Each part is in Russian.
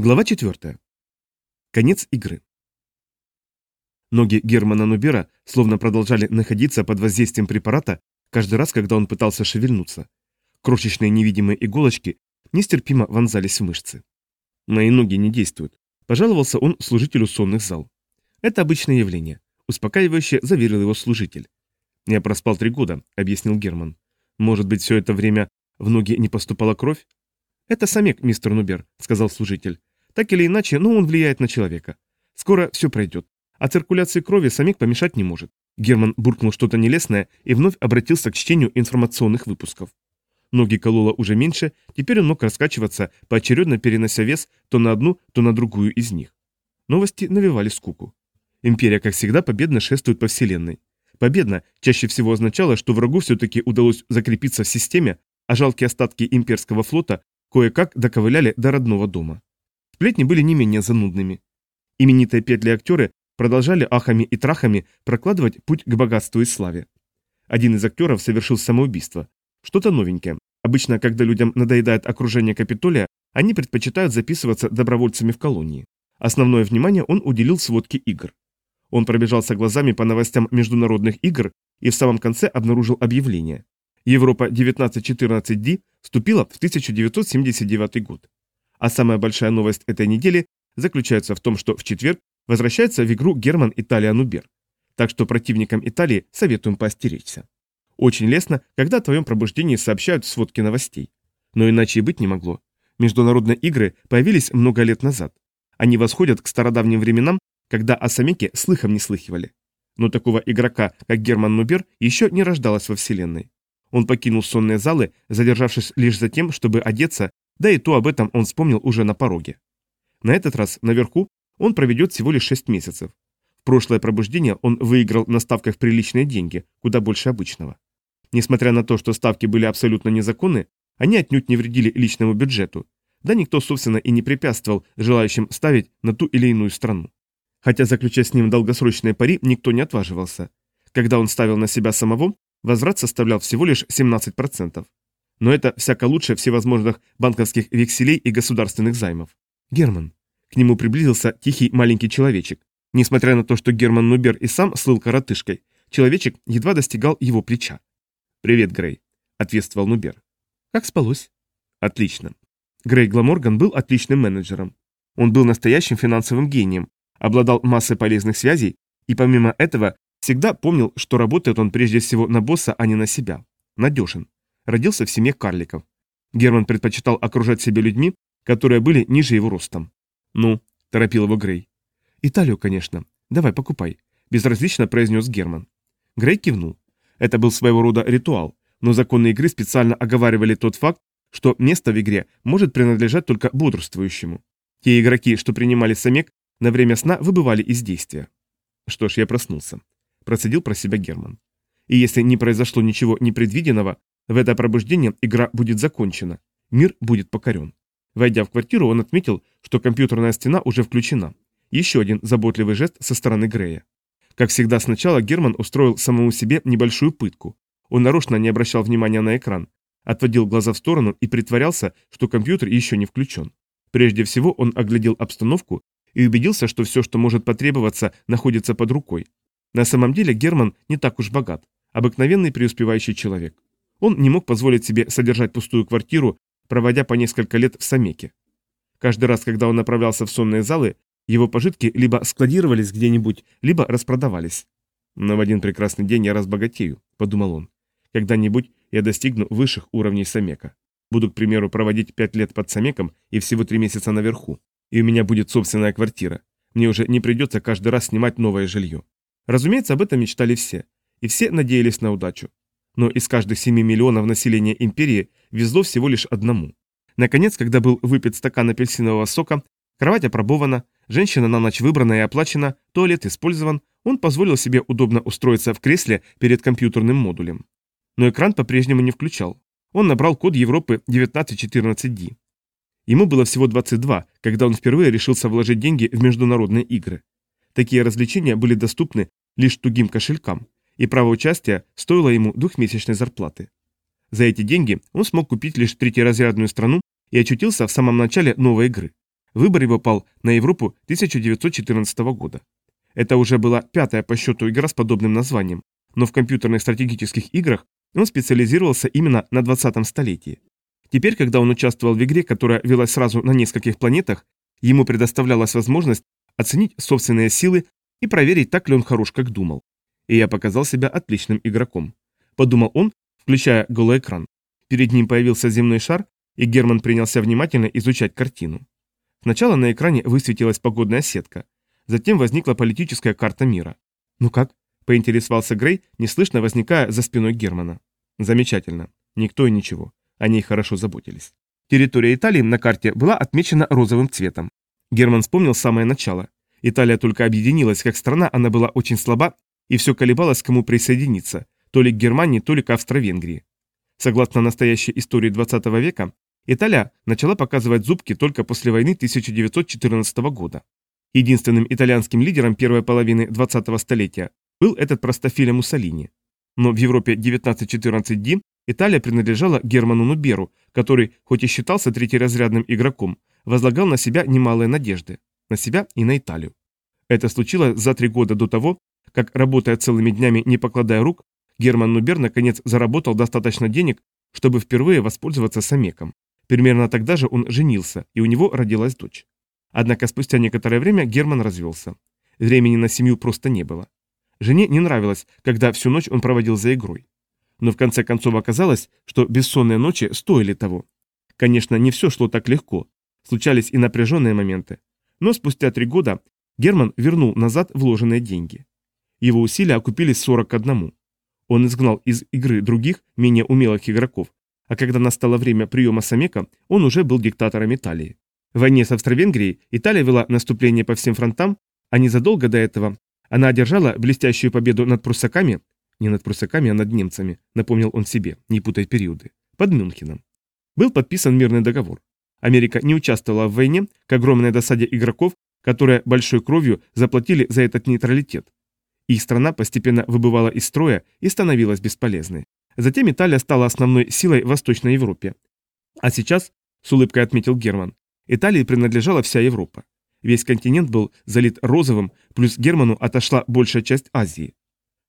Глава 4. Конец игры. Ноги Германа Нубера словно продолжали находиться под воздействием препарата каждый раз, когда он пытался шевельнуться. Крошечные невидимые иголочки нестерпимо вонзались в мышцы. «Мои ноги не действуют», – пожаловался он служителю сонных зал. «Это обычное явление», – успокаивающе заверил его служитель. «Я проспал три года», – объяснил Герман. «Может быть, все это время в ноги не поступала кровь?» «Это самек, мистер Нубер», – сказал служитель. Так или иначе, но он влияет на человека. Скоро все пройдет. А циркуляции крови самих помешать не может. Герман буркнул что-то нелестное и вновь обратился к чтению информационных выпусков. Ноги кололо уже меньше, теперь он мог раскачиваться, поочередно перенося вес то на одну, то на другую из них. Новости навевали скуку. Империя, как всегда, победно шествует по Вселенной. Победно чаще всего означало, что врагу все-таки удалось закрепиться в системе, а жалкие остатки имперского флота кое-как доковыляли до родного дома. Сплетни были не менее занудными. Именитые петли-актеры продолжали ахами и трахами прокладывать путь к богатству и славе. Один из актеров совершил самоубийство. Что-то новенькое. Обычно, когда людям надоедает окружение Капитолия, они предпочитают записываться добровольцами в колонии. Основное внимание он уделил сводке игр. Он пробежался глазами по новостям международных игр и в самом конце обнаружил объявление. Европа 1914D вступила в 1979 год. А самая большая новость этой недели заключается в том, что в четверг возвращается в игру Герман Италия Нубер. Так что противникам Италии советуем поостеречься. Очень лестно, когда о твоем пробуждении сообщают в сводке новостей. Но иначе и быть не могло. Международные игры появились много лет назад. Они восходят к стародавним временам, когда о Самеке слыхом не слыхивали. Но такого игрока, как Герман Нубер, еще не рождалось во Вселенной. Он покинул сонные залы, задержавшись лишь за тем, чтобы одеться да и то об этом он вспомнил уже на пороге. На этот раз наверху он проведет всего лишь 6 месяцев. В прошлое пробуждение он выиграл на ставках приличные деньги, куда больше обычного. Несмотря на то, что ставки были абсолютно незаконны, они отнюдь не вредили личному бюджету, да никто, собственно, и не препятствовал желающим ставить на ту или иную страну. Хотя заключать с ним долгосрочные пари никто не отваживался. Когда он ставил на себя самого, возврат составлял всего лишь 17%. Но это всяко лучше всевозможных банковских векселей и государственных займов. Герман. К нему приблизился тихий маленький человечек. Несмотря на то, что Герман Нубер и сам слыл коротышкой, человечек едва достигал его плеча. «Привет, Грей», — ответствовал Нубер. «Как спалось?» «Отлично». Грей Гламорган был отличным менеджером. Он был настоящим финансовым гением, обладал массой полезных связей и помимо этого всегда помнил, что работает он прежде всего на босса, а не на себя. Надежен родился в семье карликов. Герман предпочитал окружать себя людьми, которые были ниже его ростом. «Ну», – торопил его Грей. «Италию, конечно. Давай, покупай», – безразлично произнес Герман. Грей кивнул. Это был своего рода ритуал, но законы игры специально оговаривали тот факт, что место в игре может принадлежать только бодрствующему. Те игроки, что принимали самек, на время сна выбывали из действия. Что ж, я проснулся. Процедил про себя Герман. И если не произошло ничего непредвиденного, в это пробуждение игра будет закончена. Мир будет покорен. Войдя в квартиру, он отметил, что компьютерная стена уже включена. Еще один заботливый жест со стороны Грея. Как всегда, сначала Герман устроил самому себе небольшую пытку. Он нарочно не обращал внимания на экран, отводил глаза в сторону и притворялся, что компьютер еще не включен. Прежде всего он оглядел обстановку и убедился, что все, что может потребоваться, находится под рукой. На самом деле Герман не так уж богат, обыкновенный преуспевающий человек. Он не мог позволить себе содержать пустую квартиру, проводя по несколько лет в Самеке. Каждый раз, когда он направлялся в сонные залы, его пожитки либо складировались где-нибудь, либо распродавались. «Но в один прекрасный день я разбогатею», — подумал он. «Когда-нибудь я достигну высших уровней Самека. Буду, к примеру, проводить пять лет под Самеком и всего три месяца наверху. И у меня будет собственная квартира. Мне уже не придется каждый раз снимать новое жилье». Разумеется, об этом мечтали все. И все надеялись на удачу но из каждых 7 миллионов населения империи везло всего лишь одному. Наконец, когда был выпит стакан апельсинового сока, кровать опробована, женщина на ночь выбрана и оплачена, туалет использован, он позволил себе удобно устроиться в кресле перед компьютерным модулем. Но экран по-прежнему не включал. Он набрал код Европы 1914D. Ему было всего 22, когда он впервые решился вложить деньги в международные игры. Такие развлечения были доступны лишь тугим кошелькам, и право участия стоило ему двухмесячной зарплаты. За эти деньги он смог купить лишь третьеразрядную страну и очутился в самом начале новой игры. Выбор его пал на Европу 1914 года. Это уже была пятая по счету игра с подобным названием, но в компьютерных стратегических играх он специализировался именно на 20-м столетии. Теперь, когда он участвовал в игре, которая велась сразу на нескольких планетах, ему предоставлялась возможность оценить собственные силы и проверить, так ли он хорош, как думал. И я показал себя отличным игроком. Подумал он, включая голый экран. Перед ним появился земной шар, и Герман принялся внимательно изучать картину. Сначала на экране высветилась погодная сетка. Затем возникла политическая карта мира. «Ну как?» – поинтересовался Грей, неслышно возникая за спиной Германа. «Замечательно. Никто и ничего. О ней хорошо заботились». Территория Италии на карте была отмечена розовым цветом. Герман вспомнил самое начало. Италия только объединилась как страна, она была очень слаба, и все колебалось, кому присоединиться, то ли к Германии, то ли к Австро-Венгрии. Согласно настоящей истории 20 века, Италия начала показывать зубки только после войны 1914 года. Единственным итальянским лидером первой половины 20-го столетия был этот простофиля Муссолини. Но в Европе 1914-ди Италия принадлежала Герману Нуберу, который, хоть и считался третьеразрядным игроком, возлагал на себя немалые надежды. На себя и на Италию. Это случилось за три года до того, как, работая целыми днями, не покладая рук, Герман Нубер наконец заработал достаточно денег, чтобы впервые воспользоваться самеком. Примерно тогда же он женился, и у него родилась дочь. Однако спустя некоторое время Герман развелся. Времени на семью просто не было. Жене не нравилось, когда всю ночь он проводил за игрой. Но в конце концов оказалось, что бессонные ночи стоили того. Конечно, не все шло так легко. Случались и напряженные моменты. Но спустя три года Герман вернул назад вложенные деньги. Его усилия окупились 41. Он изгнал из игры других, менее умелых игроков, а когда настало время приема Самека, он уже был диктатором Италии. В войне с Австро-Венгрией Италия вела наступление по всем фронтам, а незадолго до этого она одержала блестящую победу над пруссаками, не над пруссаками, а над немцами, напомнил он себе, не путай периоды, под Мюнхеном. Был подписан мирный договор. Америка не участвовала в войне к огромной досаде игроков, которые большой кровью заплатили за этот нейтралитет. Их страна постепенно выбывала из строя и становилась бесполезной. Затем Италия стала основной силой в Восточной Европе. А сейчас, с улыбкой отметил Герман, Италии принадлежала вся Европа. Весь континент был залит розовым, плюс Герману отошла большая часть Азии.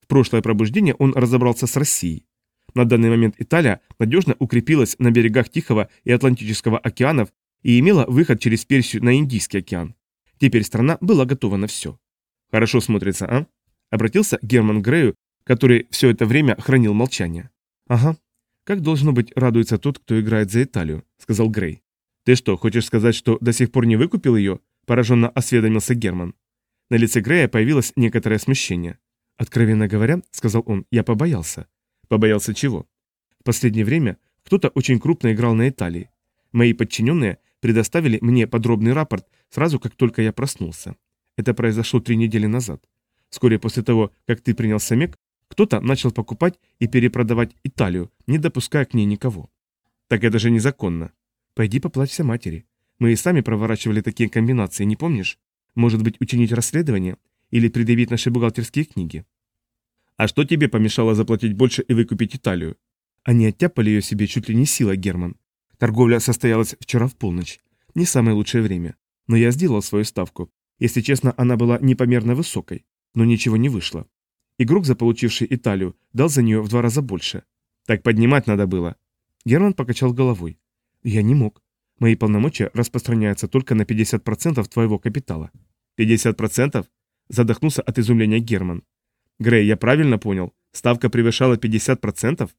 В прошлое пробуждение он разобрался с Россией. На данный момент Италия надежно укрепилась на берегах Тихого и Атлантического океанов и имела выход через Персию на Индийский океан. Теперь страна была готова на все. Хорошо смотрится, а? Обратился Герман Грею, который все это время хранил молчание. «Ага. Как должно быть радуется тот, кто играет за Италию», — сказал Грей. «Ты что, хочешь сказать, что до сих пор не выкупил ее?» — пораженно осведомился Герман. На лице Грея появилось некоторое смущение. «Откровенно говоря», — сказал он, — «я побоялся». «Побоялся чего?» «В последнее время кто-то очень крупно играл на Италии. Мои подчиненные предоставили мне подробный рапорт сразу, как только я проснулся. Это произошло три недели назад. Вскоре после того, как ты принял самек, кто-то начал покупать и перепродавать Италию, не допуская к ней никого. Так это же незаконно. Пойди поплачься матери. Мы и сами проворачивали такие комбинации, не помнишь? Может быть, учинить расследование? Или предъявить наши бухгалтерские книги? А что тебе помешало заплатить больше и выкупить Италию? Они оттяпали ее себе чуть ли не сила, Герман. Торговля состоялась вчера в полночь. Не самое лучшее время. Но я сделал свою ставку. Если честно, она была непомерно высокой но ничего не вышло. Игрок, заполучивший Италию, дал за нее в два раза больше. Так поднимать надо было. Герман покачал головой. Я не мог. Мои полномочия распространяются только на 50% твоего капитала. 50%? Задохнулся от изумления Герман. Грей, я правильно понял? Ставка превышала 50%?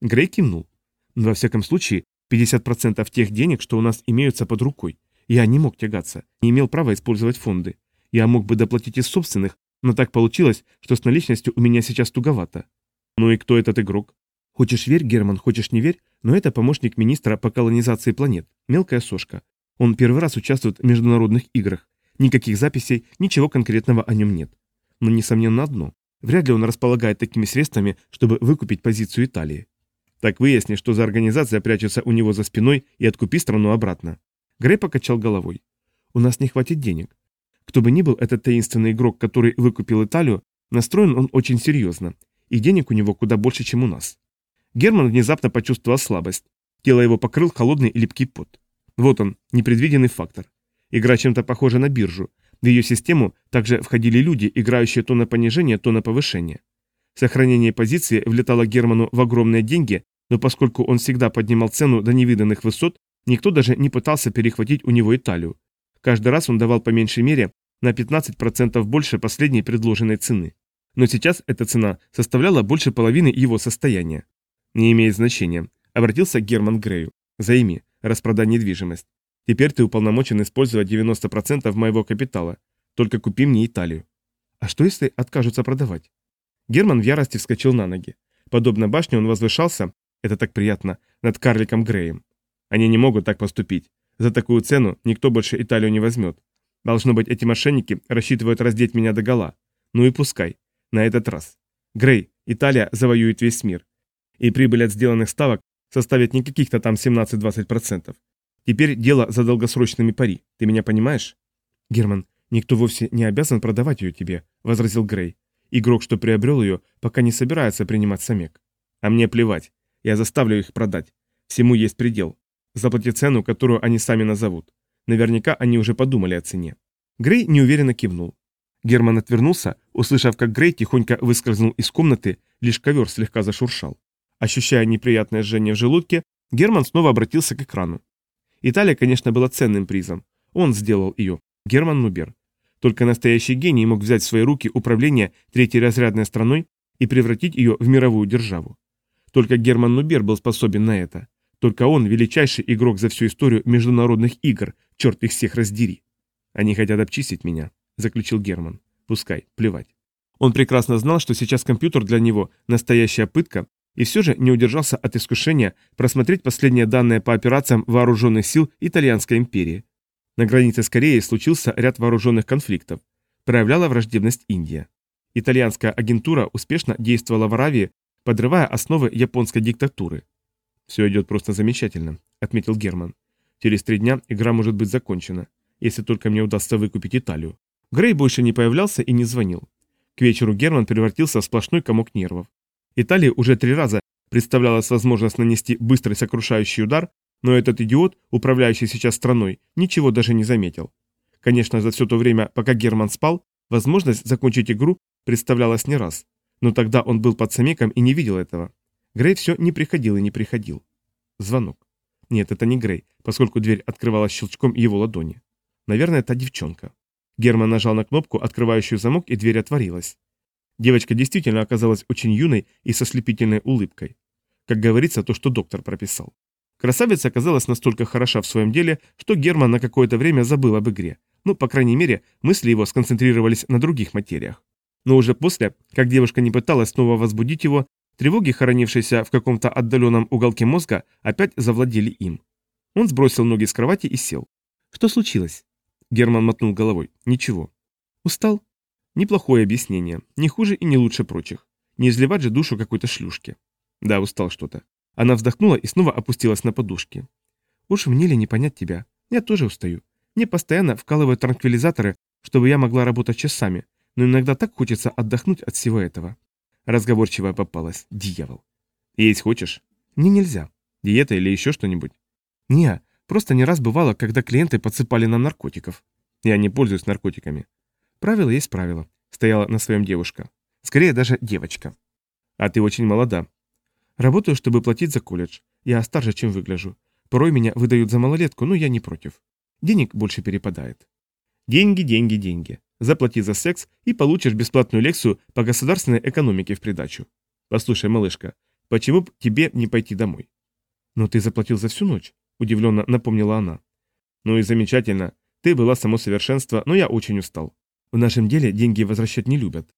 Грей кивнул. во всяком случае, 50% тех денег, что у нас имеются под рукой. Я не мог тягаться, не имел права использовать фонды. Я мог бы доплатить из собственных, но так получилось, что с наличностью у меня сейчас туговато. Ну и кто этот игрок? Хочешь верь, Герман, хочешь не верь, но это помощник министра по колонизации планет, мелкая сошка. Он первый раз участвует в международных играх. Никаких записей, ничего конкретного о нем нет. Но несомненно одно. Вряд ли он располагает такими средствами, чтобы выкупить позицию Италии. Так выясни, что за организация прячется у него за спиной и откупи страну обратно. Грей покачал головой. У нас не хватит денег. Кто бы ни был этот таинственный игрок, который выкупил Италию, настроен он очень серьезно, и денег у него куда больше, чем у нас. Герман внезапно почувствовал слабость. Тело его покрыл холодный и липкий пот. Вот он, непредвиденный фактор. Игра чем-то похожа на биржу. В ее систему также входили люди, играющие то на понижение, то на повышение. Сохранение позиции влетало Герману в огромные деньги, но поскольку он всегда поднимал цену до невиданных высот, никто даже не пытался перехватить у него Италию. Каждый раз он давал по меньшей мере на 15% больше последней предложенной цены. Но сейчас эта цена составляла больше половины его состояния. Не имеет значения. Обратился Герман Грею. Займи, распродай недвижимость. Теперь ты уполномочен использовать 90% моего капитала. Только купи мне Италию. А что если откажутся продавать? Герман в ярости вскочил на ноги. Подобно башне он возвышался, это так приятно, над карликом Греем. Они не могут так поступить. За такую цену никто больше Италию не возьмет. Должно быть, эти мошенники рассчитывают раздеть меня до гола. Ну и пускай. На этот раз. Грей, Италия завоюет весь мир. И прибыль от сделанных ставок составит не каких-то там 17-20%. Теперь дело за долгосрочными пари. Ты меня понимаешь? Герман, никто вовсе не обязан продавать ее тебе, возразил Грей. Игрок, что приобрел ее, пока не собирается принимать самек. А мне плевать. Я заставлю их продать. Всему есть предел. Заплати цену, которую они сами назовут. Наверняка они уже подумали о цене. Грей неуверенно кивнул. Герман отвернулся, услышав, как Грей тихонько выскользнул из комнаты, лишь ковер слегка зашуршал. Ощущая неприятное жжение в желудке, Герман снова обратился к экрану. Италия, конечно, была ценным призом. Он сделал ее. Герман Нубер. Только настоящий гений мог взять в свои руки управление третьей разрядной страной и превратить ее в мировую державу. Только Герман Нубер был способен на это. Только он величайший игрок за всю историю международных игр, черт их всех раздери. Они хотят обчистить меня, заключил Герман. Пускай, плевать. Он прекрасно знал, что сейчас компьютер для него настоящая пытка, и все же не удержался от искушения просмотреть последние данные по операциям вооруженных сил Итальянской империи. На границе с Кореей случился ряд вооруженных конфликтов. Проявляла враждебность Индия. Итальянская агентура успешно действовала в Аравии, подрывая основы японской диктатуры. «Все идет просто замечательно», — отметил Герман. «Через три дня игра может быть закончена, если только мне удастся выкупить Италию». Грей больше не появлялся и не звонил. К вечеру Герман превратился в сплошной комок нервов. Италии уже три раза представлялась возможность нанести быстрый сокрушающий удар, но этот идиот, управляющий сейчас страной, ничего даже не заметил. Конечно, за все то время, пока Герман спал, возможность закончить игру представлялась не раз, но тогда он был под самеком и не видел этого. Грей все не приходил и не приходил. Звонок. Нет, это не Грей, поскольку дверь открывалась щелчком его ладони. Наверное, это девчонка. Герман нажал на кнопку, открывающую замок, и дверь отворилась. Девочка действительно оказалась очень юной и со слепительной улыбкой. Как говорится, то, что доктор прописал. Красавица оказалась настолько хороша в своем деле, что Герман на какое-то время забыл об игре. Ну, по крайней мере, мысли его сконцентрировались на других материях. Но уже после, как девушка не пыталась снова возбудить его, Тревоги, хоронившиеся в каком-то отдаленном уголке мозга, опять завладели им. Он сбросил ноги с кровати и сел. «Что случилось?» Герман мотнул головой. «Ничего». «Устал?» Неплохое объяснение. Не хуже и не лучше прочих. Не изливать же душу какой-то шлюшке. Да, устал что-то. Она вздохнула и снова опустилась на подушки. «Уж мне ли не понять тебя? Я тоже устаю. Мне постоянно вкалывают транквилизаторы, чтобы я могла работать часами, но иногда так хочется отдохнуть от всего этого. Разговорчивая попалась. Дьявол. Есть хочешь? Мне нельзя. Диета или еще что-нибудь? Не, просто не раз бывало, когда клиенты подсыпали нам наркотиков. Я не пользуюсь наркотиками. Правило есть правило. Стояла на своем девушка. Скорее даже девочка. А ты очень молода. Работаю, чтобы платить за колледж. Я старше, чем выгляжу. Порой меня выдают за малолетку, но я не против. Денег больше перепадает. Деньги, деньги, деньги. Заплати за секс и получишь бесплатную лекцию по государственной экономике в придачу. Послушай, малышка, почему тебе не пойти домой? Но ты заплатил за всю ночь, удивленно напомнила она. Ну и замечательно. Ты была само совершенство, но я очень устал. В нашем деле деньги возвращать не любят.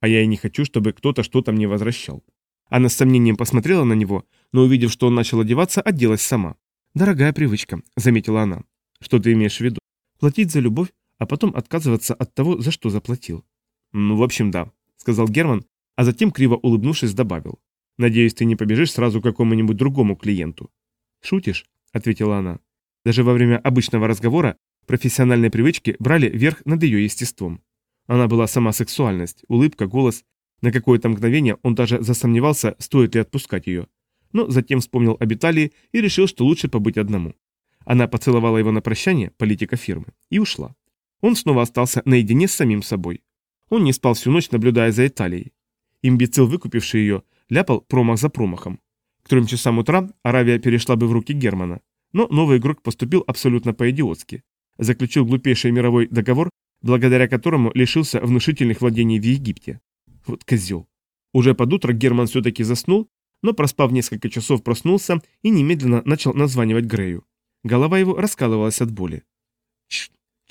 А я и не хочу, чтобы кто-то что-то мне возвращал. Она с сомнением посмотрела на него, но увидев, что он начал одеваться, оделась сама. «Дорогая привычка», — заметила она. «Что ты имеешь в виду? Платить за любовь а потом отказываться от того, за что заплатил. «Ну, в общем, да», — сказал Герман, а затем, криво улыбнувшись, добавил. «Надеюсь, ты не побежишь сразу к какому-нибудь другому клиенту». «Шутишь?» — ответила она. Даже во время обычного разговора профессиональные привычки брали верх над ее естеством. Она была сама сексуальность, улыбка, голос. На какое-то мгновение он даже засомневался, стоит ли отпускать ее. Но затем вспомнил об Италии и решил, что лучше побыть одному. Она поцеловала его на прощание, политика фирмы, и ушла. Он снова остался наедине с самим собой. Он не спал всю ночь, наблюдая за Италией. Имбецил, выкупивший ее, ляпал промах за промахом. К трем часам утра Аравия перешла бы в руки Германа. Но новый игрок поступил абсолютно по-идиотски. Заключил глупейший мировой договор, благодаря которому лишился внушительных владений в Египте. Вот козел. Уже под утро Герман все-таки заснул, но проспав несколько часов проснулся и немедленно начал названивать Грею. Голова его раскалывалась от боли.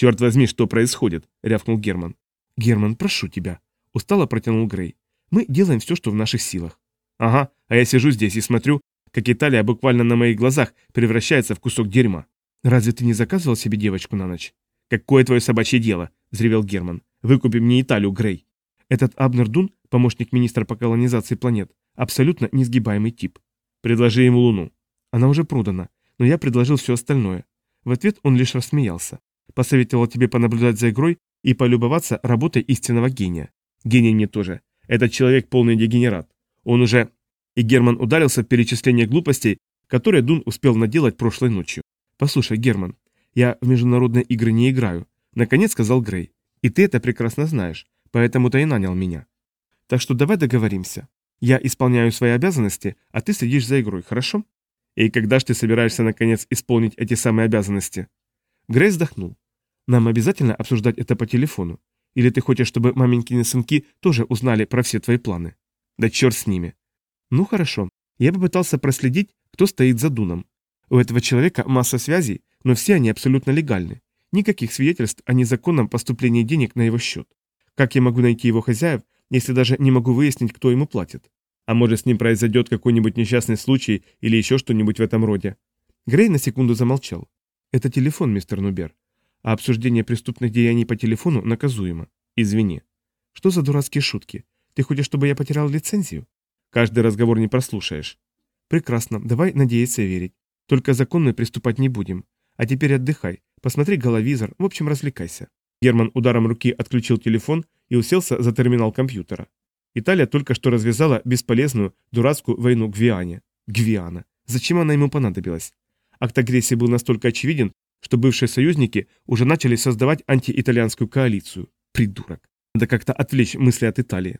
«Черт возьми, что происходит?» — рявкнул Герман. «Герман, прошу тебя», — устало протянул Грей. «Мы делаем все, что в наших силах». «Ага, а я сижу здесь и смотрю, как Италия буквально на моих глазах превращается в кусок дерьма. Разве ты не заказывал себе девочку на ночь?» «Какое твое собачье дело?» — взревел Герман. «Выкупи мне Италию, Грей». Этот Абнер Дун, помощник министра по колонизации планет, абсолютно несгибаемый тип. Предложи ему Луну. Она уже продана, но я предложил все остальное. В ответ он лишь рассмеялся. Посоветовал тебе понаблюдать за игрой и полюбоваться работой истинного гения. Гений мне тоже. Этот человек полный дегенерат. Он уже... И Герман ударился в перечисление глупостей, которые Дун успел наделать прошлой ночью. «Послушай, Герман, я в международные игры не играю», — наконец сказал Грей. «И ты это прекрасно знаешь, поэтому ты и нанял меня. Так что давай договоримся. Я исполняю свои обязанности, а ты следишь за игрой, хорошо?» «И когда ж ты собираешься, наконец, исполнить эти самые обязанности?» Грей вздохнул. «Нам обязательно обсуждать это по телефону? Или ты хочешь, чтобы маменькины сынки тоже узнали про все твои планы?» «Да черт с ними!» «Ну хорошо. Я попытался проследить, кто стоит за Дуном. У этого человека масса связей, но все они абсолютно легальны. Никаких свидетельств о незаконном поступлении денег на его счет. Как я могу найти его хозяев, если даже не могу выяснить, кто ему платит? А может, с ним произойдет какой-нибудь несчастный случай или еще что-нибудь в этом роде? Грей на секунду замолчал. Это телефон, мистер Нубер. А обсуждение преступных деяний по телефону наказуемо. Извини. Что за дурацкие шутки? Ты хочешь, чтобы я потерял лицензию? Каждый разговор не прослушаешь. Прекрасно, давай надеяться и верить. Только законно приступать не будем. А теперь отдыхай, посмотри головизор, в общем, развлекайся. Герман ударом руки отключил телефон и уселся за терминал компьютера. Италия только что развязала бесполезную, дурацкую войну Гвиане. Гвиана. Зачем она ему понадобилась? Акт агрессии был настолько очевиден, что бывшие союзники уже начали создавать антиитальянскую коалицию. Придурок. Надо как-то отвлечь мысли от Италии.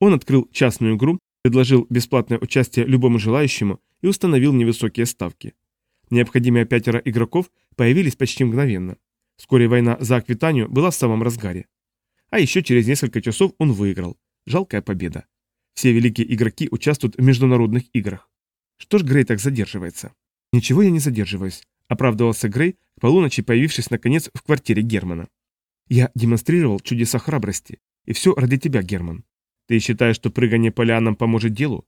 Он открыл частную игру, предложил бесплатное участие любому желающему и установил невысокие ставки. Необходимые пятеро игроков появились почти мгновенно. Вскоре война за Аквитанию была в самом разгаре. А еще через несколько часов он выиграл. Жалкая победа. Все великие игроки участвуют в международных играх. Что ж Грей так задерживается? Ничего я не задерживаюсь, оправдывался Грей, к полуночи появившись наконец в квартире Германа. Я демонстрировал чудеса храбрости. И все ради тебя, Герман. Ты считаешь, что прыгание по лианам поможет делу?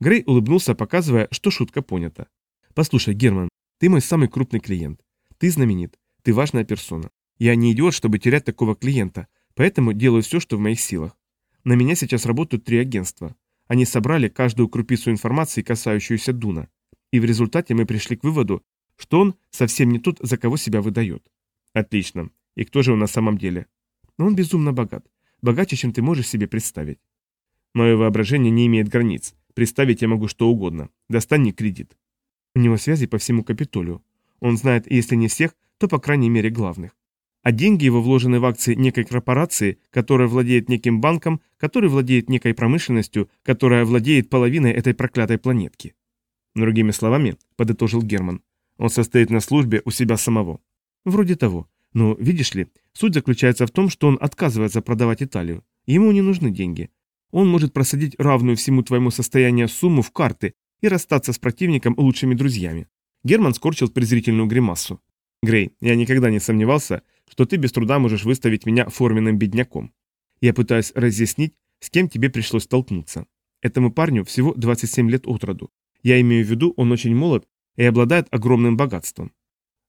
Грей улыбнулся, показывая, что шутка понята. Послушай, Герман, ты мой самый крупный клиент. Ты знаменит. Ты важная персона. Я не идиот, чтобы терять такого клиента, поэтому делаю все, что в моих силах. На меня сейчас работают три агентства. Они собрали каждую крупицу информации, касающуюся Дуна. И в результате мы пришли к выводу, что он совсем не тот, за кого себя выдает. Отлично. И кто же он на самом деле? Но он безумно богат. Богаче, чем ты можешь себе представить. Мое воображение не имеет границ. Представить я могу что угодно. Достань мне кредит. У него связи по всему Капитолию. Он знает, если не всех, то по крайней мере главных. А деньги его вложены в акции некой корпорации, которая владеет неким банком, который владеет некой промышленностью, которая владеет половиной этой проклятой планетки. Другими словами, подытожил Герман, он состоит на службе у себя самого. Вроде того. Но, видишь ли, суть заключается в том, что он отказывается продавать Италию. Ему не нужны деньги. Он может просадить равную всему твоему состоянию сумму в карты и расстаться с противником лучшими друзьями. Герман скорчил презрительную гримасу. Грей, я никогда не сомневался, что ты без труда можешь выставить меня форменным бедняком. Я пытаюсь разъяснить, с кем тебе пришлось столкнуться. Этому парню всего 27 лет от роду. Я имею в виду, он очень молод и обладает огромным богатством.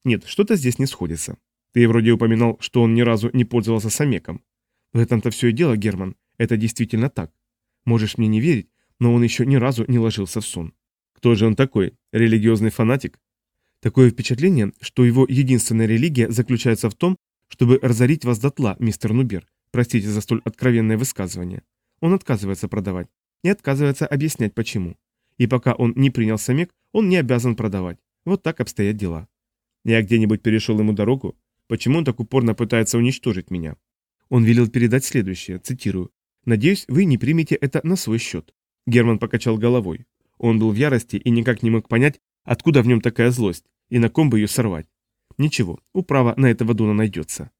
Нет, что-то здесь не сходится. Ты вроде упоминал, что он ни разу не пользовался самеком. В этом-то все и дело, Герман. Это действительно так. Можешь мне не верить, но он еще ни разу не ложился в сон. Кто же он такой? Религиозный фанатик? Такое впечатление, что его единственная религия заключается в том, чтобы разорить вас дотла, мистер Нубер. Простите за столь откровенное высказывание. Он отказывается продавать и отказывается объяснять почему. И пока он не принял самек, он не обязан продавать. Вот так обстоят дела. Я где-нибудь перешел ему дорогу? Почему он так упорно пытается уничтожить меня? Он велел передать следующее, цитирую. «Надеюсь, вы не примете это на свой счет». Герман покачал головой. Он был в ярости и никак не мог понять, откуда в нем такая злость, и на ком бы ее сорвать. Ничего, управа на этого Дуна найдется.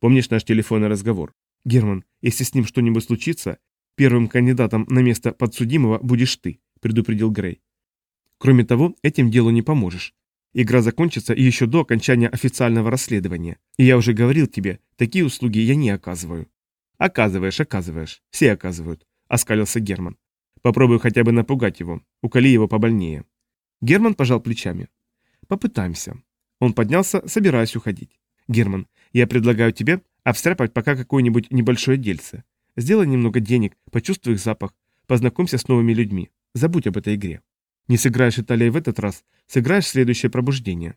Помнишь наш телефонный разговор? Герман, если с ним что-нибудь случится, первым кандидатом на место подсудимого будешь ты, предупредил Грей. Кроме того, этим делу не поможешь. Игра закончится еще до окончания официального расследования. И я уже говорил тебе, такие услуги я не оказываю. Оказываешь, оказываешь. Все оказывают, оскалился Герман. Попробую хотя бы напугать его, уколи его побольнее. Герман пожал плечами. Попытаемся. Он поднялся, собираясь уходить. Герман, я предлагаю тебе обстряпать пока какое-нибудь небольшое дельце. Сделай немного денег, почувствуй их запах, познакомься с новыми людьми. Забудь об этой игре. Не сыграешь Италией в этот раз, сыграешь следующее пробуждение.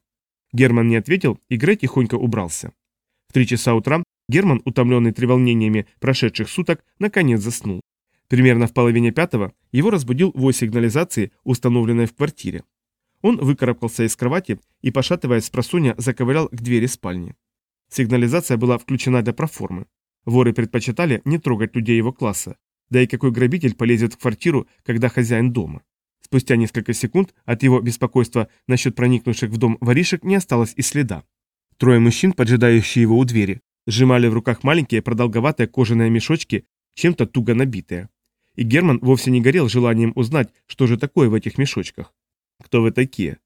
Герман не ответил, и Грей тихонько убрался. В три часа утра Герман, утомленный треволнениями прошедших суток, наконец заснул. Примерно в половине пятого его разбудил вой сигнализации, установленной в квартире. Он выкарабкался из кровати и, пошатываясь с просонья, заковырял к двери спальни. Сигнализация была включена для проформы. Воры предпочитали не трогать людей его класса, да и какой грабитель полезет в квартиру, когда хозяин дома. Спустя несколько секунд от его беспокойства насчет проникнувших в дом воришек не осталось и следа. Трое мужчин, поджидающие его у двери, сжимали в руках маленькие продолговатые кожаные мешочки, чем-то туго набитые. И Герман вовсе не горел желанием узнать, что же такое в этих мешочках. «Кто вы такие?»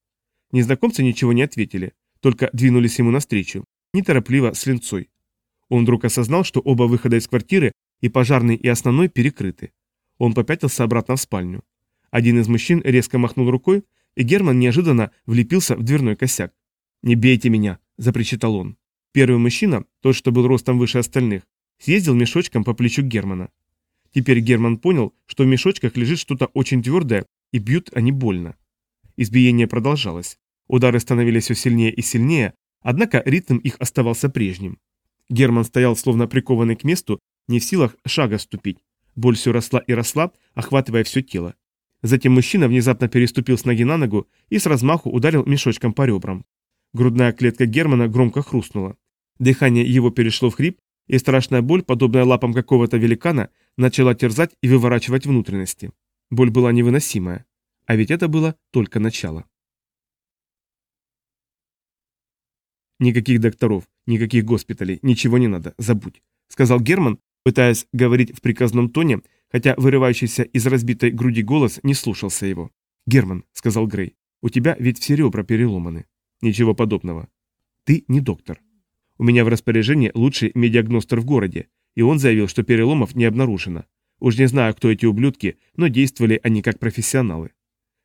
Незнакомцы ничего не ответили, только двинулись ему навстречу, неторопливо, с линцой. Он вдруг осознал, что оба выхода из квартиры, и пожарный, и основной, перекрыты. Он попятился обратно в спальню. Один из мужчин резко махнул рукой, и Герман неожиданно влепился в дверной косяк. «Не бейте меня!» – запричитал он. Первый мужчина, тот, что был ростом выше остальных, съездил мешочком по плечу Германа. Теперь Герман понял, что в мешочках лежит что-то очень твердое, и бьют они больно. Избиение продолжалось. Удары становились все сильнее и сильнее, однако ритм их оставался прежним. Герман стоял словно прикованный к месту, не в силах шага ступить. Боль все росла и росла, охватывая все тело. Затем мужчина внезапно переступил с ноги на ногу и с размаху ударил мешочком по ребрам. Грудная клетка Германа громко хрустнула. Дыхание его перешло в хрип, и страшная боль, подобная лапам какого-то великана, начала терзать и выворачивать внутренности. Боль была невыносимая. А ведь это было только начало. Никаких докторов, никаких госпиталей, ничего не надо, забудь, сказал Герман, пытаясь говорить в приказном тоне, хотя вырывающийся из разбитой груди голос не слушался его. «Герман», — сказал Грей, — «у тебя ведь все ребра переломаны». «Ничего подобного». «Ты не доктор. У меня в распоряжении лучший медиагностер в городе, и он заявил, что переломов не обнаружено. Уж не знаю, кто эти ублюдки, но действовали они как профессионалы.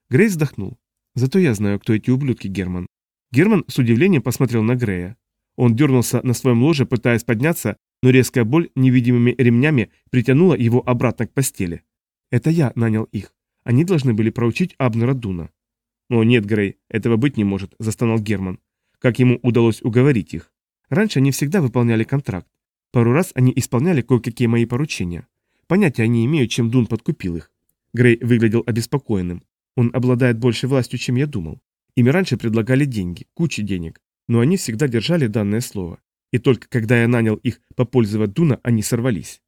Грей вздохнул. Зато я знаю, кто эти ублюдки, Герман. Герман с удивлением посмотрел на Грея. Он дернулся на своем ложе, пытаясь подняться, но резкая боль невидимыми ремнями притянула его обратно к постели. Это я нанял их. Они должны были проучить Абнера Дуна. «О, нет, Грей, этого быть не может», – застонал Герман. Как ему удалось уговорить их? Раньше они всегда выполняли контракт. Пару раз они исполняли кое-какие мои поручения. Понятия не имею, чем Дун подкупил их. Грей выглядел обеспокоенным. Он обладает большей властью, чем я думал. Ими раньше предлагали деньги, кучу денег, но они всегда держали данное слово. И только когда я нанял их попользовать Дуна, они сорвались.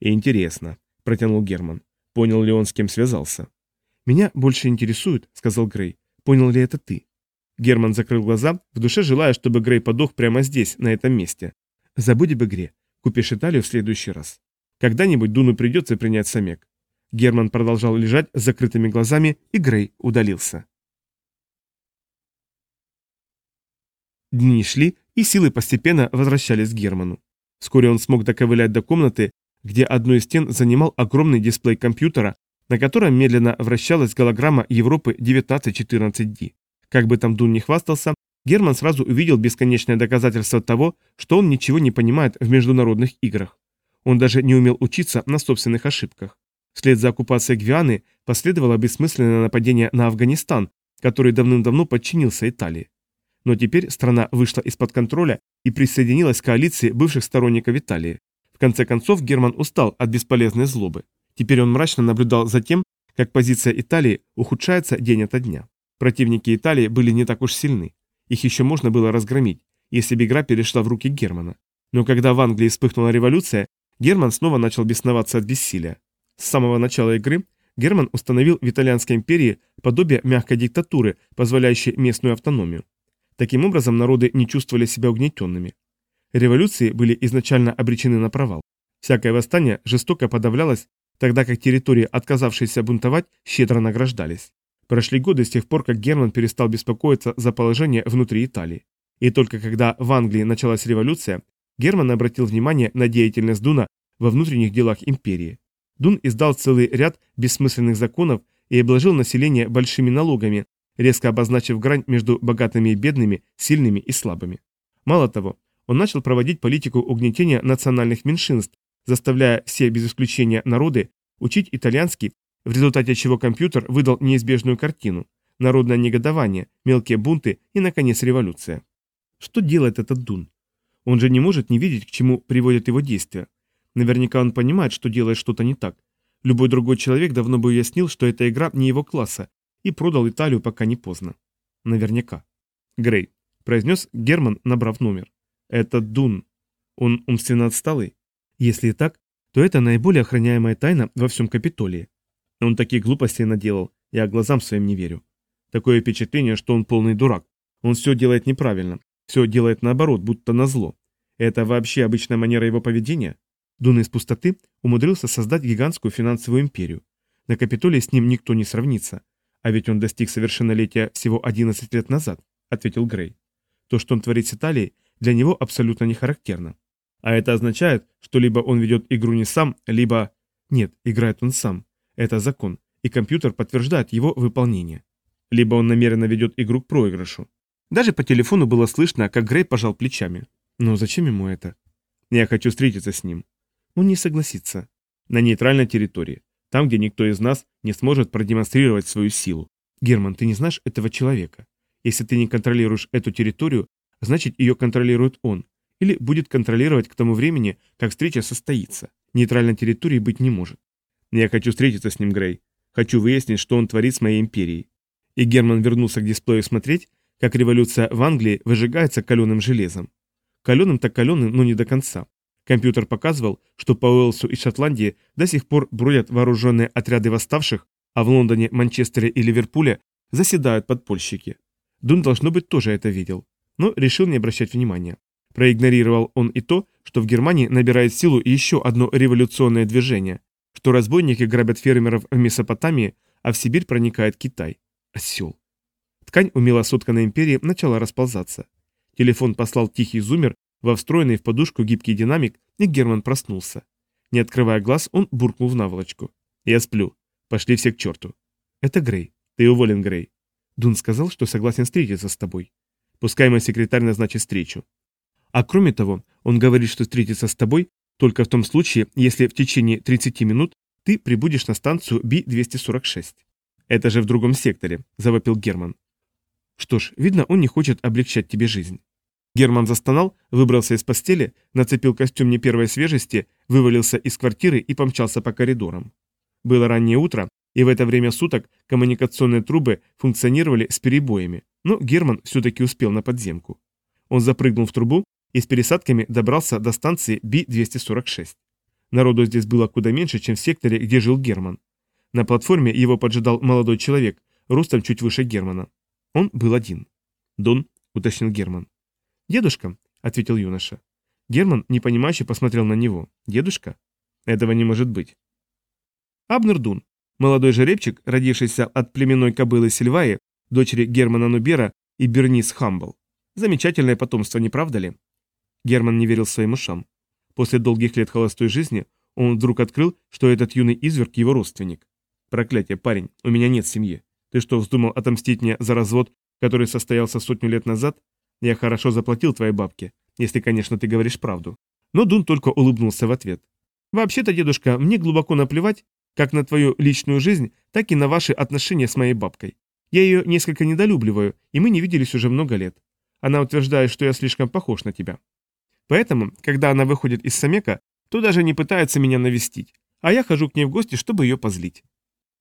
И интересно, протянул Герман. Понял ли он, с кем связался? Меня больше интересует, сказал Грей. Понял ли это ты? Герман закрыл глаза, в душе желая, чтобы Грей подох прямо здесь, на этом месте. Забудь об игре. Купишь Италию в следующий раз. Когда-нибудь Дуну придется принять самек. Герман продолжал лежать с закрытыми глазами, и Грей удалился. Дни шли, и силы постепенно возвращались к Герману. Вскоре он смог доковылять до комнаты, где одну из стен занимал огромный дисплей компьютера, на котором медленно вращалась голограмма Европы 1914D. Как бы там Дун не хвастался, Герман сразу увидел бесконечное доказательство того, что он ничего не понимает в международных играх. Он даже не умел учиться на собственных ошибках. Вслед за оккупацией Гвианы последовало бессмысленное нападение на Афганистан, который давным-давно подчинился Италии. Но теперь страна вышла из-под контроля и присоединилась к коалиции бывших сторонников Италии. В конце концов Герман устал от бесполезной злобы. Теперь он мрачно наблюдал за тем, как позиция Италии ухудшается день ото дня. Противники Италии были не так уж сильны. Их еще можно было разгромить, если бы игра перешла в руки Германа. Но когда в Англии вспыхнула революция, Герман снова начал бесноваться от бессилия. С самого начала игры Герман установил в Итальянской империи подобие мягкой диктатуры, позволяющей местную автономию. Таким образом, народы не чувствовали себя угнетенными. Революции были изначально обречены на провал. Всякое восстание жестоко подавлялось, тогда как территории, отказавшиеся бунтовать, щедро награждались. Прошли годы с тех пор, как Герман перестал беспокоиться за положение внутри Италии. И только когда в Англии началась революция, Герман обратил внимание на деятельность Дуна во внутренних делах империи. Дун издал целый ряд бессмысленных законов и обложил население большими налогами, резко обозначив грань между богатыми и бедными, сильными и слабыми. Мало того, он начал проводить политику угнетения национальных меньшинств, заставляя все без исключения народы учить итальянский, в результате чего компьютер выдал неизбежную картину – народное негодование, мелкие бунты и, наконец, революция. Что делает этот Дун? Он же не может не видеть, к чему приводят его действия. Наверняка он понимает, что делает что-то не так. Любой другой человек давно бы уяснил, что эта игра не его класса, и продал Италию, пока не поздно. Наверняка. Грей, произнес Герман, набрав номер. Это Дун. Он умственно отсталый? Если и так, то это наиболее охраняемая тайна во всем Капитолии. Он такие глупости наделал, я глазам своим не верю. Такое впечатление, что он полный дурак. Он все делает неправильно, все делает наоборот, будто назло. Это вообще обычная манера его поведения? Дун из пустоты умудрился создать гигантскую финансовую империю. На Капитолии с ним никто не сравнится. А ведь он достиг совершеннолетия всего 11 лет назад, ответил Грей. То, что он творит с Италией, для него абсолютно не характерно. А это означает, что либо он ведет игру не сам, либо... Нет, играет он сам. Это закон, и компьютер подтверждает его выполнение. Либо он намеренно ведет игру к проигрышу. Даже по телефону было слышно, как Грей пожал плечами. Но зачем ему это? Я хочу встретиться с ним. Он не согласится. На нейтральной территории. Там, где никто из нас не сможет продемонстрировать свою силу. Герман, ты не знаешь этого человека. Если ты не контролируешь эту территорию, значит ее контролирует он. Или будет контролировать к тому времени, как встреча состоится. Нейтральной территории быть не может. Я хочу встретиться с ним, Грей. Хочу выяснить, что он творит с моей империей. И Герман вернулся к дисплею смотреть, как революция в Англии выжигается каленым железом. Каленым так каленым, но не до конца. Компьютер показывал, что по Уэлсу и Шотландии до сих пор бродят вооруженные отряды восставших, а в Лондоне, Манчестере и Ливерпуле заседают подпольщики. Дун, должно быть, тоже это видел, но решил не обращать внимания. Проигнорировал он и то, что в Германии набирает силу еще одно революционное движение, что разбойники грабят фермеров в Месопотамии, а в Сибирь проникает Китай. Осел. Ткань умело сотканной империи начала расползаться. Телефон послал тихий зумер во встроенный в подушку гибкий динамик, и Герман проснулся. Не открывая глаз, он буркнул в наволочку. «Я сплю. Пошли все к черту». «Это Грей. Ты уволен, Грей». Дун сказал, что согласен встретиться с тобой. Пускай мой секретарь назначит встречу. А кроме того, он говорит, что встретится с тобой только в том случае, если в течение 30 минут ты прибудешь на станцию Би-246. Это же в другом секторе, завопил Герман. Что ж, видно, он не хочет облегчать тебе жизнь. Герман застонал, выбрался из постели, нацепил костюм не первой свежести, вывалился из квартиры и помчался по коридорам. Было раннее утро, и в это время суток коммуникационные трубы функционировали с перебоями, но Герман все-таки успел на подземку. Он запрыгнул в трубу и с пересадками добрался до станции Би-246. Народу здесь было куда меньше, чем в секторе, где жил Герман. На платформе его поджидал молодой человек, ростом чуть выше Германа. Он был один. «Дон», — уточнил Герман. «Дедушка», — ответил юноша. Герман, непонимающе, посмотрел на него. «Дедушка? Этого не может быть». Абнер Дун, молодой жеребчик, родившийся от племенной кобылы Сильваи, дочери Германа Нубера и Бернис Хамбл. Замечательное потомство, не правда ли? Герман не верил своим ушам. После долгих лет холостой жизни он вдруг открыл, что этот юный изверг его родственник. «Проклятие, парень, у меня нет семьи. Ты что, вздумал отомстить мне за развод, который состоялся сотню лет назад? Я хорошо заплатил твоей бабке, если, конечно, ты говоришь правду. Но Дун только улыбнулся в ответ. Вообще-то, дедушка, мне глубоко наплевать, как на твою личную жизнь, так и на ваши отношения с моей бабкой. Я ее несколько недолюбливаю, и мы не виделись уже много лет. Она утверждает, что я слишком похож на тебя. Поэтому, когда она выходит из Самека, то даже не пытается меня навестить, а я хожу к ней в гости, чтобы ее позлить.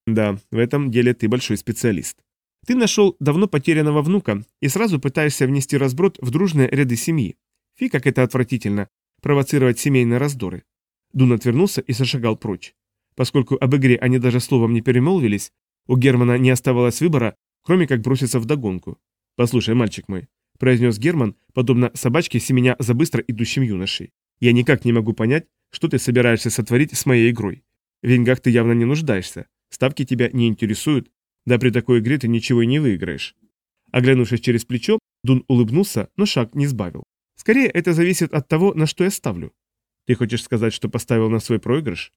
Да, в этом деле ты большой специалист. Ты нашел давно потерянного внука и сразу пытаешься внести разброд в дружные ряды семьи. Фи, как это отвратительно, провоцировать семейные раздоры. Дун отвернулся и зашагал прочь. Поскольку об игре они даже словом не перемолвились, у Германа не оставалось выбора, кроме как броситься в догонку. «Послушай, мальчик мой», — произнес Герман, подобно собачке семеня за быстро идущим юношей. «Я никак не могу понять, что ты собираешься сотворить с моей игрой. В деньгах ты явно не нуждаешься, ставки тебя не интересуют, да при такой игре ты ничего и не выиграешь». Оглянувшись через плечо, Дун улыбнулся, но шаг не сбавил. «Скорее, это зависит от того, на что я ставлю. Ты хочешь сказать, что поставил на свой проигрыш?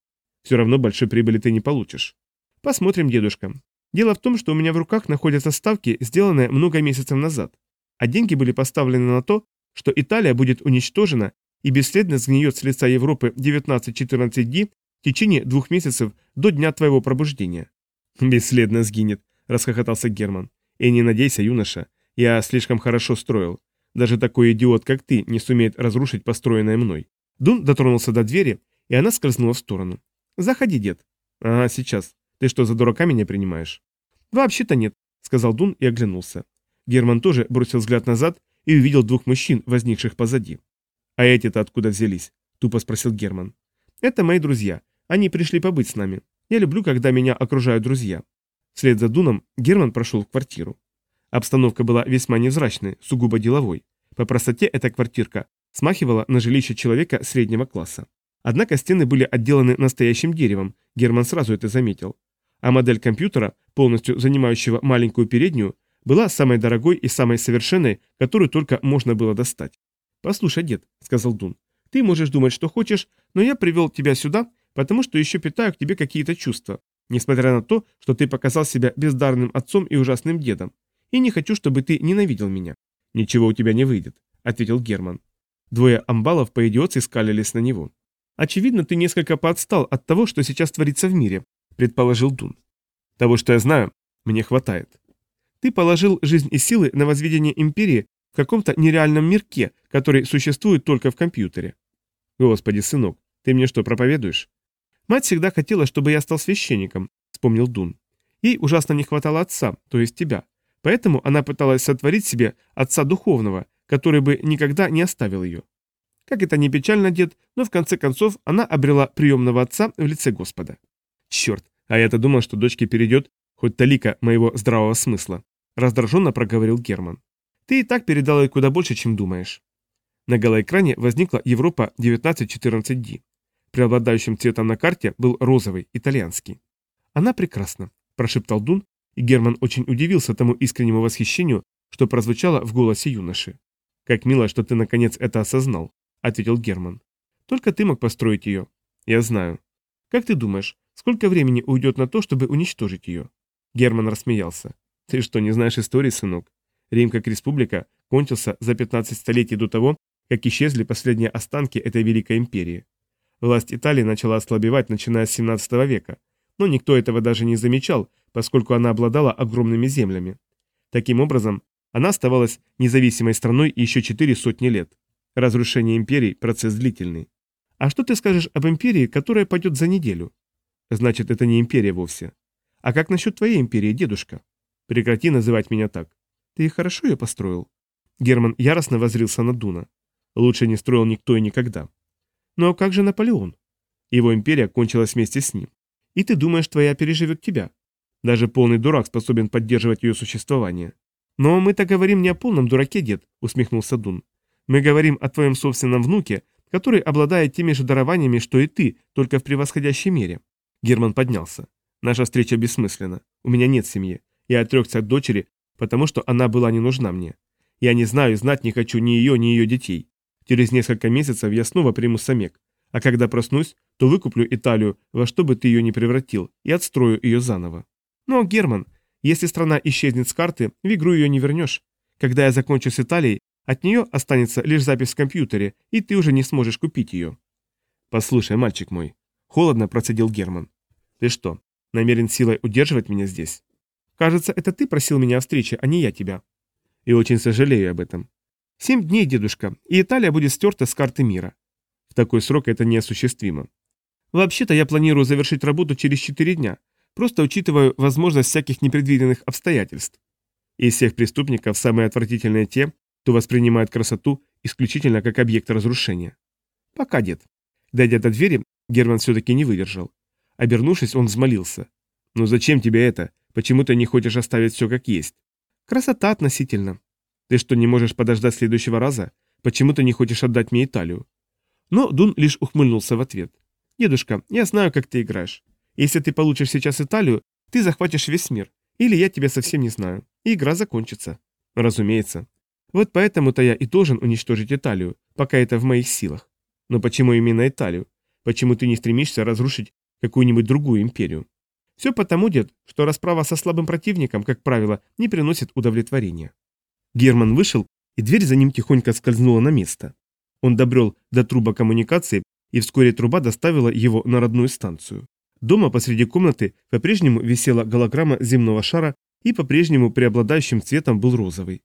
Все равно большой прибыли ты не получишь. Посмотрим, дедушка. Дело в том, что у меня в руках находятся ставки, сделанные много месяцев назад. А деньги были поставлены на то, что Италия будет уничтожена и бесследно сгниет с лица Европы 19-14 дней в течение двух месяцев до дня твоего пробуждения. Бесследно сгинет, расхохотался Герман. И не надейся, юноша, я слишком хорошо строил. Даже такой идиот, как ты, не сумеет разрушить построенное мной. Дун дотронулся до двери, и она скользнула в сторону. «Заходи, дед». «Ага, сейчас. Ты что, за дурака меня принимаешь?» «Вообще-то нет», — сказал Дун и оглянулся. Герман тоже бросил взгляд назад и увидел двух мужчин, возникших позади. «А эти-то откуда взялись?» — тупо спросил Герман. «Это мои друзья. Они пришли побыть с нами. Я люблю, когда меня окружают друзья». Вслед за Дуном Герман прошел в квартиру. Обстановка была весьма невзрачной, сугубо деловой. По простоте эта квартирка смахивала на жилище человека среднего класса. Однако стены были отделаны настоящим деревом, Герман сразу это заметил. А модель компьютера, полностью занимающего маленькую переднюю, была самой дорогой и самой совершенной, которую только можно было достать. «Послушай, дед», — сказал Дун, — «ты можешь думать, что хочешь, но я привел тебя сюда, потому что еще питаю к тебе какие-то чувства, несмотря на то, что ты показал себя бездарным отцом и ужасным дедом. И не хочу, чтобы ты ненавидел меня». «Ничего у тебя не выйдет», — ответил Герман. Двое амбалов по-идиотски скалились на него. «Очевидно, ты несколько подстал от того, что сейчас творится в мире», — предположил Дун. «Того, что я знаю, мне хватает. Ты положил жизнь и силы на возведение империи в каком-то нереальном мирке, который существует только в компьютере. Господи, сынок, ты мне что, проповедуешь? Мать всегда хотела, чтобы я стал священником, вспомнил Дун. Ей ужасно не хватало отца, то есть тебя. Поэтому она пыталась сотворить себе отца духовного, который бы никогда не оставил ее. Как это не печально, дед, но в конце концов она обрела приемного отца в лице Господа. Черт, а я-то думал, что дочке перейдет хоть талика моего здравого смысла. Раздраженно проговорил Герман. Ты и так передал ей куда больше, чем думаешь. На голоэкране возникла Европа 1914D. Преобладающим цветом на карте был розовый, итальянский. Она прекрасна, прошептал Дун, и Герман очень удивился тому искреннему восхищению, что прозвучало в голосе юноши. «Как мило, что ты наконец это осознал», — ответил Герман. «Только ты мог построить ее». «Я знаю». «Как ты думаешь, сколько времени уйдет на то, чтобы уничтожить ее?» Герман рассмеялся. «Ты что, не знаешь истории, сынок? Рим как республика кончился за 15 столетий до того, как исчезли последние останки этой великой империи. Власть Италии начала ослабевать, начиная с 17 века, но никто этого даже не замечал, поскольку она обладала огромными землями. Таким образом, она оставалась независимой страной еще четыре сотни лет. Разрушение империи – процесс длительный. А что ты скажешь об империи, которая пойдет за неделю? Значит, это не империя вовсе. А как насчет твоей империи, дедушка? Прекрати называть меня так. Ты хорошо ее построил? Герман яростно возрился на Дуна. Лучше не строил никто и никогда. А как же Наполеон? Его империя кончилась вместе с ним. И ты думаешь, твоя переживет тебя? Даже полный дурак способен поддерживать ее существование. «Но мы-то говорим не о полном дураке, дед», — усмехнулся Дун. «Мы говорим о твоем собственном внуке, который обладает теми же дарованиями, что и ты, только в превосходящей мере». Герман поднялся. «Наша встреча бессмысленна. У меня нет семьи. Я отрекся от дочери, потому что она была не нужна мне. Я не знаю и знать не хочу ни ее, ни ее детей. Через несколько месяцев я снова приму самек. А когда проснусь, то выкуплю Италию, во что бы ты ее ни превратил, и отстрою ее заново. Но, Герман, если страна исчезнет с карты, в игру ее не вернешь. Когда я закончу с Италией, от нее останется лишь запись в компьютере, и ты уже не сможешь купить ее. Послушай, мальчик мой, холодно процедил Герман. Ты что, намерен силой удерживать меня здесь? Кажется, это ты просил меня о встрече, а не я тебя. И очень сожалею об этом. Семь дней, дедушка, и Италия будет стерта с карты мира. В такой срок это неосуществимо. Вообще-то я планирую завершить работу через четыре дня, Просто учитываю возможность всяких непредвиденных обстоятельств. Из всех преступников самые отвратительные те, кто воспринимает красоту исключительно как объект разрушения. Пока, дед. Дойдя до двери, Герман все-таки не выдержал. Обернувшись, он взмолился. «Ну зачем тебе это? Почему ты не хочешь оставить все как есть?» «Красота относительно. Ты что, не можешь подождать следующего раза? Почему ты не хочешь отдать мне Италию?» Но Дун лишь ухмыльнулся в ответ. «Дедушка, я знаю, как ты играешь. Если ты получишь сейчас Италию, ты захватишь весь мир. Или я тебя совсем не знаю. И игра закончится». «Разумеется. Вот поэтому-то я и должен уничтожить Италию, пока это в моих силах. Но почему именно Италию? Почему ты не стремишься разрушить какую-нибудь другую империю? Все потому, дед, что расправа со слабым противником, как правило, не приносит удовлетворения. Герман вышел, и дверь за ним тихонько скользнула на место. Он добрел до труба коммуникации, и вскоре труба доставила его на родную станцию. Дома посреди комнаты по-прежнему висела голограмма земного шара, и по-прежнему преобладающим цветом был розовый.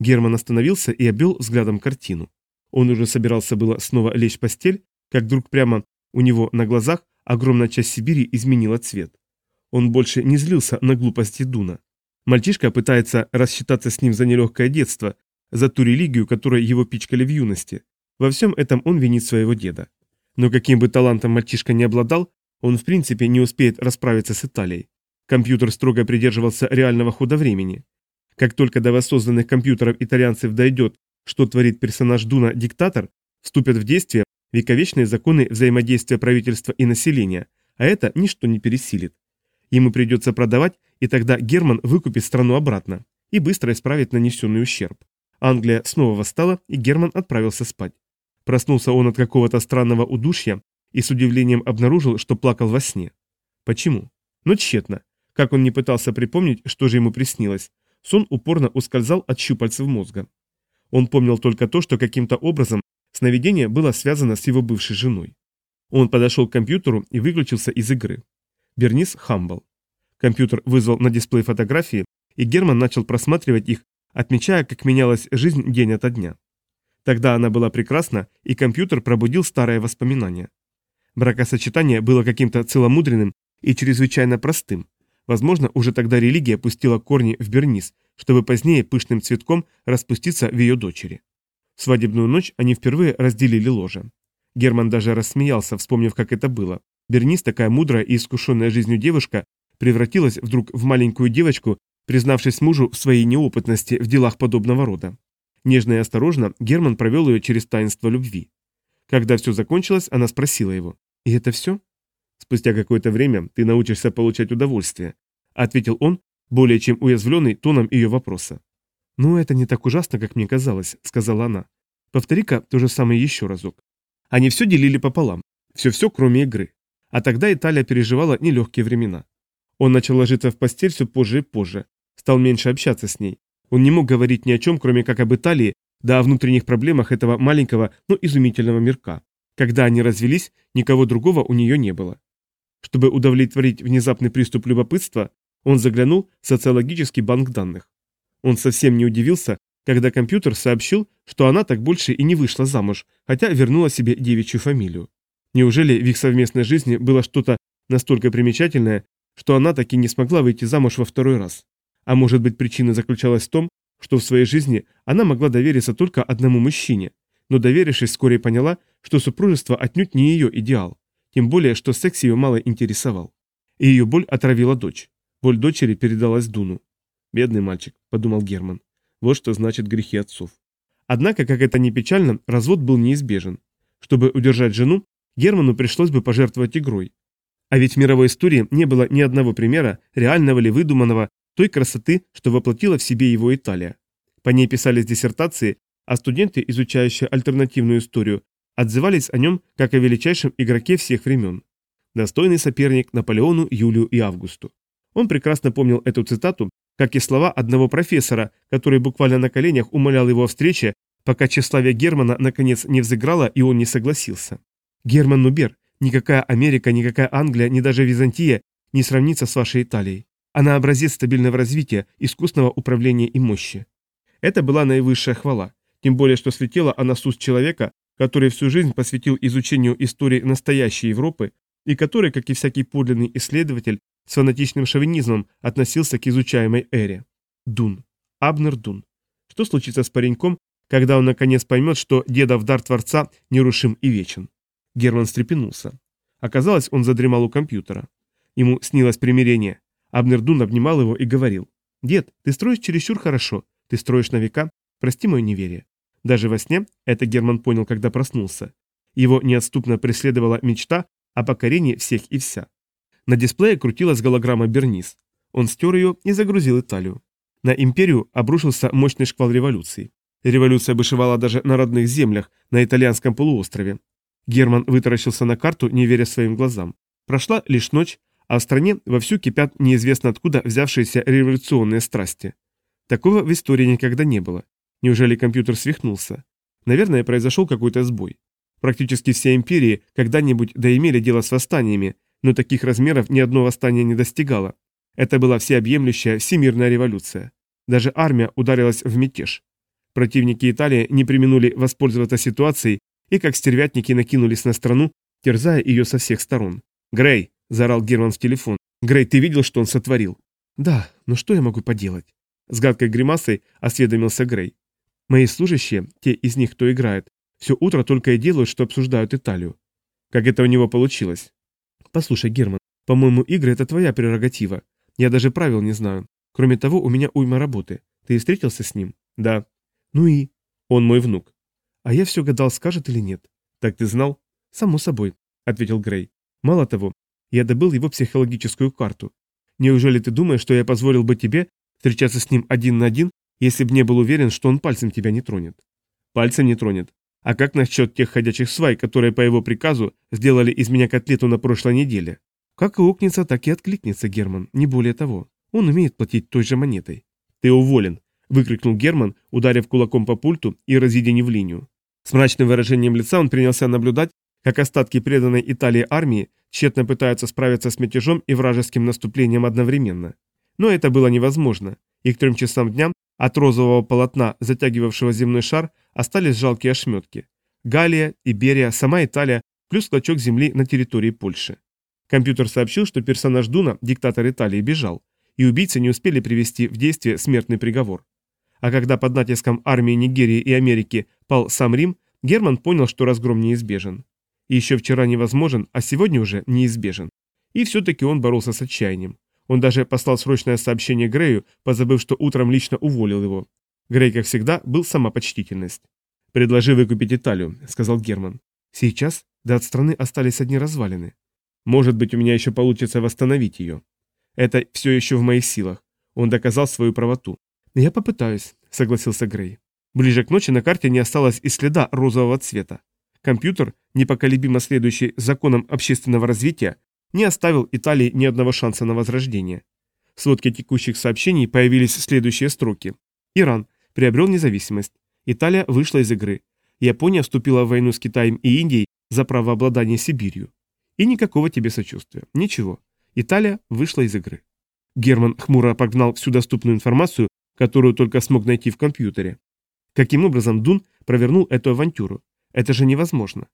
Герман остановился и обвел взглядом картину. Он уже собирался было снова лечь в постель, как вдруг прямо у него на глазах огромная часть Сибири изменила цвет. Он больше не злился на глупости Дуна. Мальчишка пытается рассчитаться с ним за нелегкое детство, за ту религию, которой его пичкали в юности. Во всем этом он винит своего деда. Но каким бы талантом мальчишка не обладал, он в принципе не успеет расправиться с Италией. Компьютер строго придерживался реального хода времени. Как только до воссозданных компьютеров итальянцев дойдет, что творит персонаж Дуна-диктатор, вступят в действие вековечные законы взаимодействия правительства и населения, а это ничто не пересилит. Ему придется продавать, и тогда Герман выкупит страну обратно и быстро исправит нанесенный ущерб. Англия снова восстала, и Герман отправился спать. Проснулся он от какого-то странного удушья и с удивлением обнаружил, что плакал во сне. Почему? Но тщетно. Как он не пытался припомнить, что же ему приснилось, сон упорно ускользал от щупальцев мозга. Он помнил только то, что каким-то образом сновидение было связано с его бывшей женой. Он подошел к компьютеру и выключился из игры. Бернис Хамбл. Компьютер вызвал на дисплей фотографии, и Герман начал просматривать их, отмечая, как менялась жизнь день ото дня. Тогда она была прекрасна, и компьютер пробудил старые воспоминания. Бракосочетание было каким-то целомудренным и чрезвычайно простым. Возможно, уже тогда религия пустила корни в Бернис, чтобы позднее пышным цветком распуститься в ее дочери. В свадебную ночь они впервые разделили ложе. Герман даже рассмеялся, вспомнив, как это было. Бернис, такая мудрая и искушенная жизнью девушка, превратилась вдруг в маленькую девочку, признавшись мужу в своей неопытности в делах подобного рода. Нежно и осторожно Герман провел ее через таинство любви. Когда все закончилось, она спросила его. «И это все?» «Спустя какое-то время ты научишься получать удовольствие», ответил он, более чем уязвленный тоном ее вопроса. «Ну, это не так ужасно, как мне казалось», — сказала она. «Повтори-ка то же самое еще разок». Они все делили пополам. Все-все, кроме игры. А тогда Италия переживала нелегкие времена. Он начал ложиться в постель все позже и позже, стал меньше общаться с ней. Он не мог говорить ни о чем, кроме как об Италии, да о внутренних проблемах этого маленького, но изумительного мирка. Когда они развелись, никого другого у нее не было. Чтобы удовлетворить внезапный приступ любопытства, он заглянул в социологический банк данных. Он совсем не удивился, когда компьютер сообщил, что она так больше и не вышла замуж, хотя вернула себе девичью фамилию. Неужели в их совместной жизни было что-то настолько примечательное, что она таки не смогла выйти замуж во второй раз? А может быть причина заключалась в том, что в своей жизни она могла довериться только одному мужчине, но доверившись вскоре поняла, что супружество отнюдь не ее идеал, тем более, что секс ее мало интересовал. И ее боль отравила дочь. Боль дочери передалась Дуну. «Бедный мальчик», — подумал Герман. «Вот что значит грехи отцов». Однако, как это ни печально, развод был неизбежен. Чтобы удержать жену, Герману пришлось бы пожертвовать игрой. А ведь в мировой истории не было ни одного примера, реального или выдуманного, той красоты, что воплотила в себе его Италия. По ней писались диссертации, а студенты, изучающие альтернативную историю, отзывались о нем как о величайшем игроке всех времен. Достойный соперник Наполеону, Юлию и Августу. Он прекрасно помнил эту цитату, как и слова одного профессора, который буквально на коленях умолял его о встрече, пока тщеславие Германа наконец не взыграло и он не согласился. Герман Нубер, никакая Америка, никакая Англия, ни даже Византия не сравнится с вашей Италией. Она образец стабильного развития, искусного управления и мощи. Это была наивысшая хвала, тем более что слетела она с уст человека, который всю жизнь посвятил изучению истории настоящей Европы и который, как и всякий подлинный исследователь, с фанатичным шовинизмом относился к изучаемой эре. Дун. Абнер Дун. Что случится с пареньком, когда он наконец поймет, что дедов дар Творца нерушим и вечен? Герман встрепенулся. Оказалось, он задремал у компьютера. Ему снилось примирение. Абнер Дун обнимал его и говорил. «Дед, ты строишь чересчур хорошо. Ты строишь на века. Прости мое неверие». Даже во сне, это Герман понял, когда проснулся, его неотступно преследовала мечта о покорении всех и вся. На дисплее крутилась голограмма Бернис. Он стер ее и загрузил Италию. На империю обрушился мощный шквал революции. Революция бушевала даже на родных землях, на итальянском полуострове. Герман вытаращился на карту, не веря своим глазам. Прошла лишь ночь, а в стране вовсю кипят неизвестно откуда взявшиеся революционные страсти. Такого в истории никогда не было. Неужели компьютер свихнулся? Наверное, произошел какой-то сбой. Практически все империи когда-нибудь доимели дело с восстаниями, но таких размеров ни одно восстание не достигало. Это была всеобъемлющая всемирная революция. Даже армия ударилась в мятеж. Противники Италии не применули воспользоваться ситуацией и как стервятники накинулись на страну, терзая ее со всех сторон. «Грей!» – заорал Герман в телефон. «Грей, ты видел, что он сотворил?» «Да, но что я могу поделать?» С гадкой гримасой осведомился Грей. «Мои служащие, те из них, кто играет, все утро только и делают, что обсуждают Италию. Как это у него получилось? Послушай, Герман, по-моему, игры это твоя прерогатива. Я даже правил не знаю. Кроме того, у меня уйма работы. Ты встретился с ним? Да. Ну и? Он мой внук. А я все гадал, скажет или нет. Так ты знал? Само собой, ответил Грей. Мало того, я добыл его психологическую карту. Неужели ты думаешь, что я позволил бы тебе встречаться с ним один на один, если бы не был уверен, что он пальцем тебя не тронет? Пальцем не тронет. А как насчет тех ходячих свай, которые по его приказу сделали из меня котлету на прошлой неделе? Как и укнется, так и откликнется Герман, не более того. Он умеет платить той же монетой. Ты уволен, выкрикнул Герман, ударив кулаком по пульту и разъединив линию. С мрачным выражением лица он принялся наблюдать, как остатки преданной Италии армии тщетно пытаются справиться с мятежом и вражеским наступлением одновременно. Но это было невозможно, и к трем часам дня от розового полотна, затягивавшего земной шар, остались жалкие ошметки. Галия, Иберия, сама Италия, плюс клочок земли на территории Польши. Компьютер сообщил, что персонаж Дуна, диктатор Италии, бежал, и убийцы не успели привести в действие смертный приговор. А когда под натиском армии Нигерии и Америки пал сам Рим, Герман понял, что разгром неизбежен. Еще вчера невозможен, а сегодня уже неизбежен. И все-таки он боролся с отчаянием. Он даже послал срочное сообщение Грею, позабыв, что утром лично уволил его. Грей, как всегда, был сама почтительность. «Предложи выкупить Италию», — сказал Герман. «Сейчас? Да от страны остались одни развалины. Может быть, у меня еще получится восстановить ее. Это все еще в моих силах. Он доказал свою правоту. «Я попытаюсь», — согласился Грей. Ближе к ночи на карте не осталось и следа розового цвета. Компьютер, непоколебимо следующий законам общественного развития, не оставил Италии ни одного шанса на возрождение. В сводке текущих сообщений появились следующие строки. Иран приобрел независимость. Италия вышла из игры. Япония вступила в войну с Китаем и Индией за право обладания Сибирью. И никакого тебе сочувствия. Ничего. Италия вышла из игры. Герман хмуро прогнал всю доступную информацию, которую только смог найти в компьютере. Каким образом Дун провернул эту авантюру? Это же невозможно.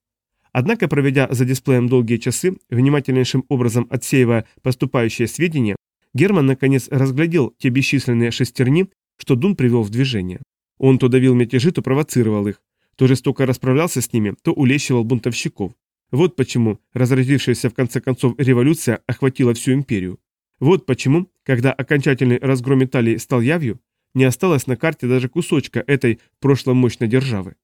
Однако, проведя за дисплеем долгие часы, внимательнейшим образом отсеивая поступающие сведения, Герман наконец разглядел те бесчисленные шестерни, что Дун привел в движение. Он то давил мятежи, то провоцировал их, то жестоко расправлялся с ними, то улещивал бунтовщиков. Вот почему разразившаяся в конце концов революция охватила всю империю. Вот почему, когда окончательный разгром Италии стал явью, не осталось на карте даже кусочка этой прошлой мощной державы.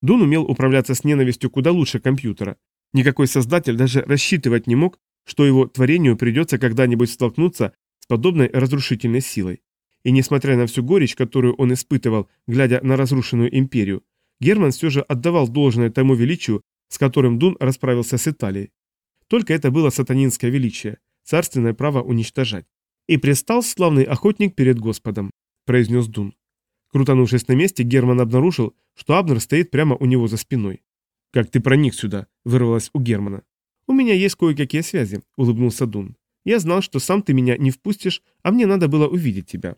Дун умел управляться с ненавистью куда лучше компьютера. Никакой создатель даже рассчитывать не мог, что его творению придется когда-нибудь столкнуться с подобной разрушительной силой. И несмотря на всю горечь, которую он испытывал, глядя на разрушенную империю, Герман все же отдавал должное тому величию, с которым Дун расправился с Италией. Только это было сатанинское величие, царственное право уничтожать. «И пристал славный охотник перед Господом», – произнес Дун. Крутанувшись на месте, Герман обнаружил, что Абнер стоит прямо у него за спиной. «Как ты проник сюда?» – вырвалось у Германа. «У меня есть кое-какие связи», – улыбнулся Дун. «Я знал, что сам ты меня не впустишь, а мне надо было увидеть тебя».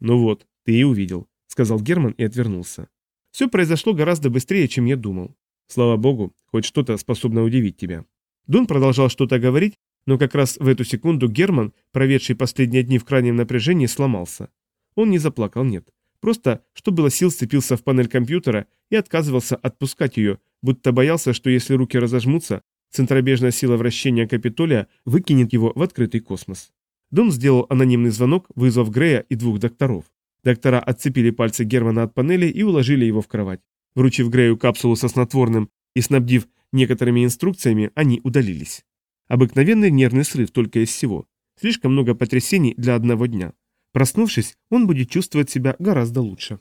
«Ну вот, ты и увидел», – сказал Герман и отвернулся. «Все произошло гораздо быстрее, чем я думал. Слава богу, хоть что-то способно удивить тебя». Дун продолжал что-то говорить, но как раз в эту секунду Герман, проведший последние дни в крайнем напряжении, сломался. Он не заплакал, нет. Просто, что было сил, сцепился в панель компьютера и отказывался отпускать ее, будто боялся, что если руки разожмутся, центробежная сила вращения Капитолия выкинет его в открытый космос. Дон сделал анонимный звонок, вызвав Грея и двух докторов. Доктора отцепили пальцы Германа от панели и уложили его в кровать. Вручив Грею капсулу со снотворным и снабдив некоторыми инструкциями, они удалились. Обыкновенный нервный срыв только из всего. Слишком много потрясений для одного дня. Проснувшись, он будет чувствовать себя гораздо лучше.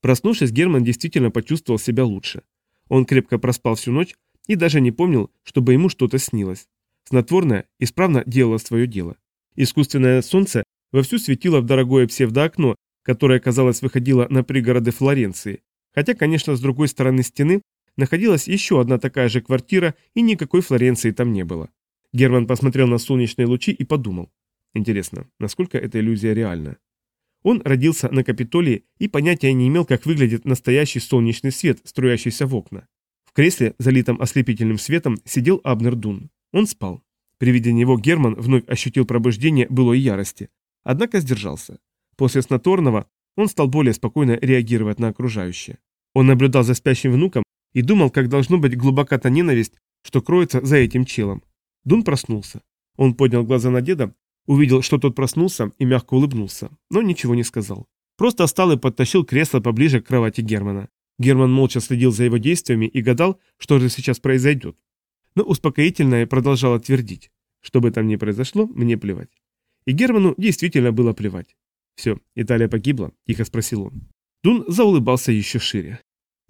Проснувшись, Герман действительно почувствовал себя лучше. Он крепко проспал всю ночь и даже не помнил, чтобы ему что-то снилось. Снотворное исправно делало свое дело. Искусственное солнце вовсю светило в дорогое псевдоокно, которое, казалось, выходило на пригороды Флоренции. Хотя, конечно, с другой стороны стены находилась еще одна такая же квартира, и никакой Флоренции там не было. Герман посмотрел на солнечные лучи и подумал. Интересно, насколько эта иллюзия реальна? Он родился на Капитолии и понятия не имел, как выглядит настоящий солнечный свет, струящийся в окна. В кресле, залитом ослепительным светом, сидел Абнер Дун. Он спал. При виде него Герман вновь ощутил пробуждение былой ярости. Однако сдержался. После снотворного он стал более спокойно реагировать на окружающее. Он наблюдал за спящим внуком и думал, как должно быть глубока та ненависть, что кроется за этим челом. Дун проснулся. Он поднял глаза на деда, увидел, что тот проснулся и мягко улыбнулся, но ничего не сказал. Просто встал и подтащил кресло поближе к кровати Германа. Герман молча следил за его действиями и гадал, что же сейчас произойдет но успокоительное продолжало твердить. Что бы там ни произошло, мне плевать. И Герману действительно было плевать. «Все, Италия погибла?» – тихо спросил он. Дун заулыбался еще шире.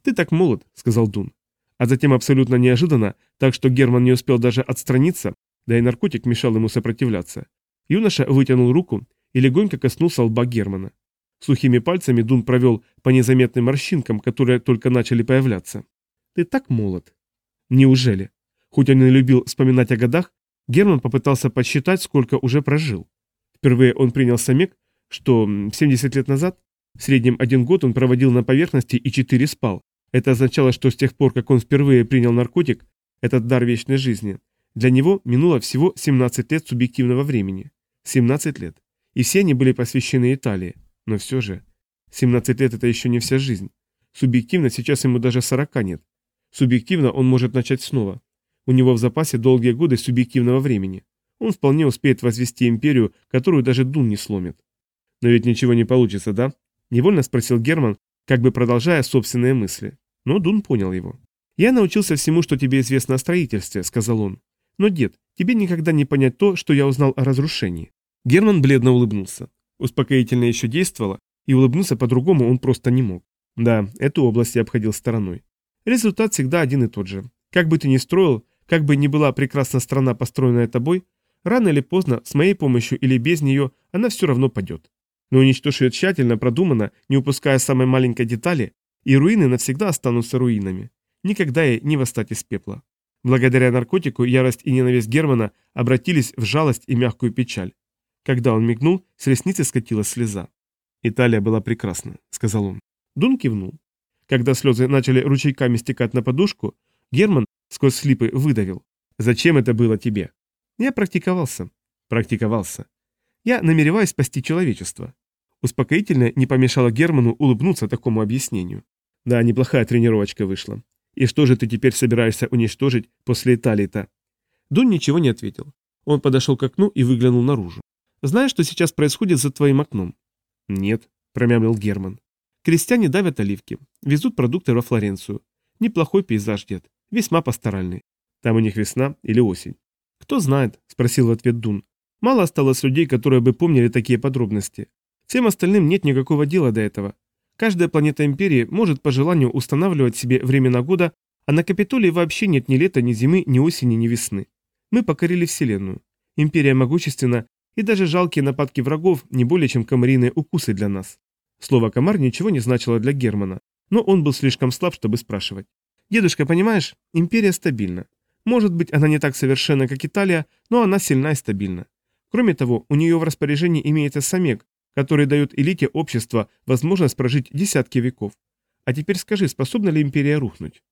«Ты так молод», – сказал Дун. А затем абсолютно неожиданно, так что Герман не успел даже отстраниться, да и наркотик мешал ему сопротивляться. Юноша вытянул руку и легонько коснулся лба Германа. Сухими пальцами Дун провел по незаметным морщинкам, которые только начали появляться. «Ты так молод». «Неужели?» Хоть он и любил вспоминать о годах, Герман попытался подсчитать, сколько уже прожил. Впервые он принял самек, что 70 лет назад, в среднем один год он проводил на поверхности и 4 спал. Это означало, что с тех пор, как он впервые принял наркотик, этот дар вечной жизни, для него минуло всего 17 лет субъективного времени. 17 лет. И все они были посвящены Италии. Но все же, 17 лет это еще не вся жизнь. Субъективно сейчас ему даже 40 нет. Субъективно он может начать снова. У него в запасе долгие годы субъективного времени. Он вполне успеет возвести империю, которую даже Дун не сломит. Но ведь ничего не получится, да? Невольно спросил Герман, как бы продолжая собственные мысли. Но Дун понял его. «Я научился всему, что тебе известно о строительстве», — сказал он. «Но, дед, тебе никогда не понять то, что я узнал о разрушении». Герман бледно улыбнулся. Успокоительное еще действовало, и улыбнуться по-другому он просто не мог. Да, эту область я обходил стороной. Результат всегда один и тот же. Как бы ты ни строил, как бы ни была прекрасна страна, построенная тобой, рано или поздно, с моей помощью или без нее, она все равно падет. Но уничтожь ее тщательно, продуманно, не упуская самой маленькой детали, и руины навсегда останутся руинами. Никогда ей не восстать из пепла. Благодаря наркотику ярость и ненависть Германа обратились в жалость и мягкую печаль. Когда он мигнул, с ресницы скатилась слеза. «Италия была прекрасна», — сказал он. Дун кивнул. Когда слезы начали ручейками стекать на подушку, Герман сквозь слипы выдавил. «Зачем это было тебе?» «Я практиковался». «Практиковался». «Я намереваюсь спасти человечество». Успокоительно не помешало Герману улыбнуться такому объяснению. «Да, неплохая тренировочка вышла. И что же ты теперь собираешься уничтожить после Италии-то?» Дун ничего не ответил. Он подошел к окну и выглянул наружу. «Знаешь, что сейчас происходит за твоим окном?» «Нет», — промямлил Герман. «Крестьяне давят оливки, везут продукты во Флоренцию. Неплохой пейзаж, дед. Весьма пасторальный. Там у них весна или осень. Кто знает, спросил в ответ Дун. Мало осталось людей, которые бы помнили такие подробности. Всем остальным нет никакого дела до этого. Каждая планета Империи может по желанию устанавливать себе времена года, а на Капитолии вообще нет ни лета, ни зимы, ни осени, ни весны. Мы покорили Вселенную. Империя могущественна, и даже жалкие нападки врагов не более чем комариные укусы для нас. Слово «комар» ничего не значило для Германа, но он был слишком слаб, чтобы спрашивать. Дедушка, понимаешь, империя стабильна. Может быть, она не так совершенна, как Италия, но она сильна и стабильна. Кроме того, у нее в распоряжении имеется самек, который дает элите общества возможность прожить десятки веков. А теперь скажи, способна ли империя рухнуть?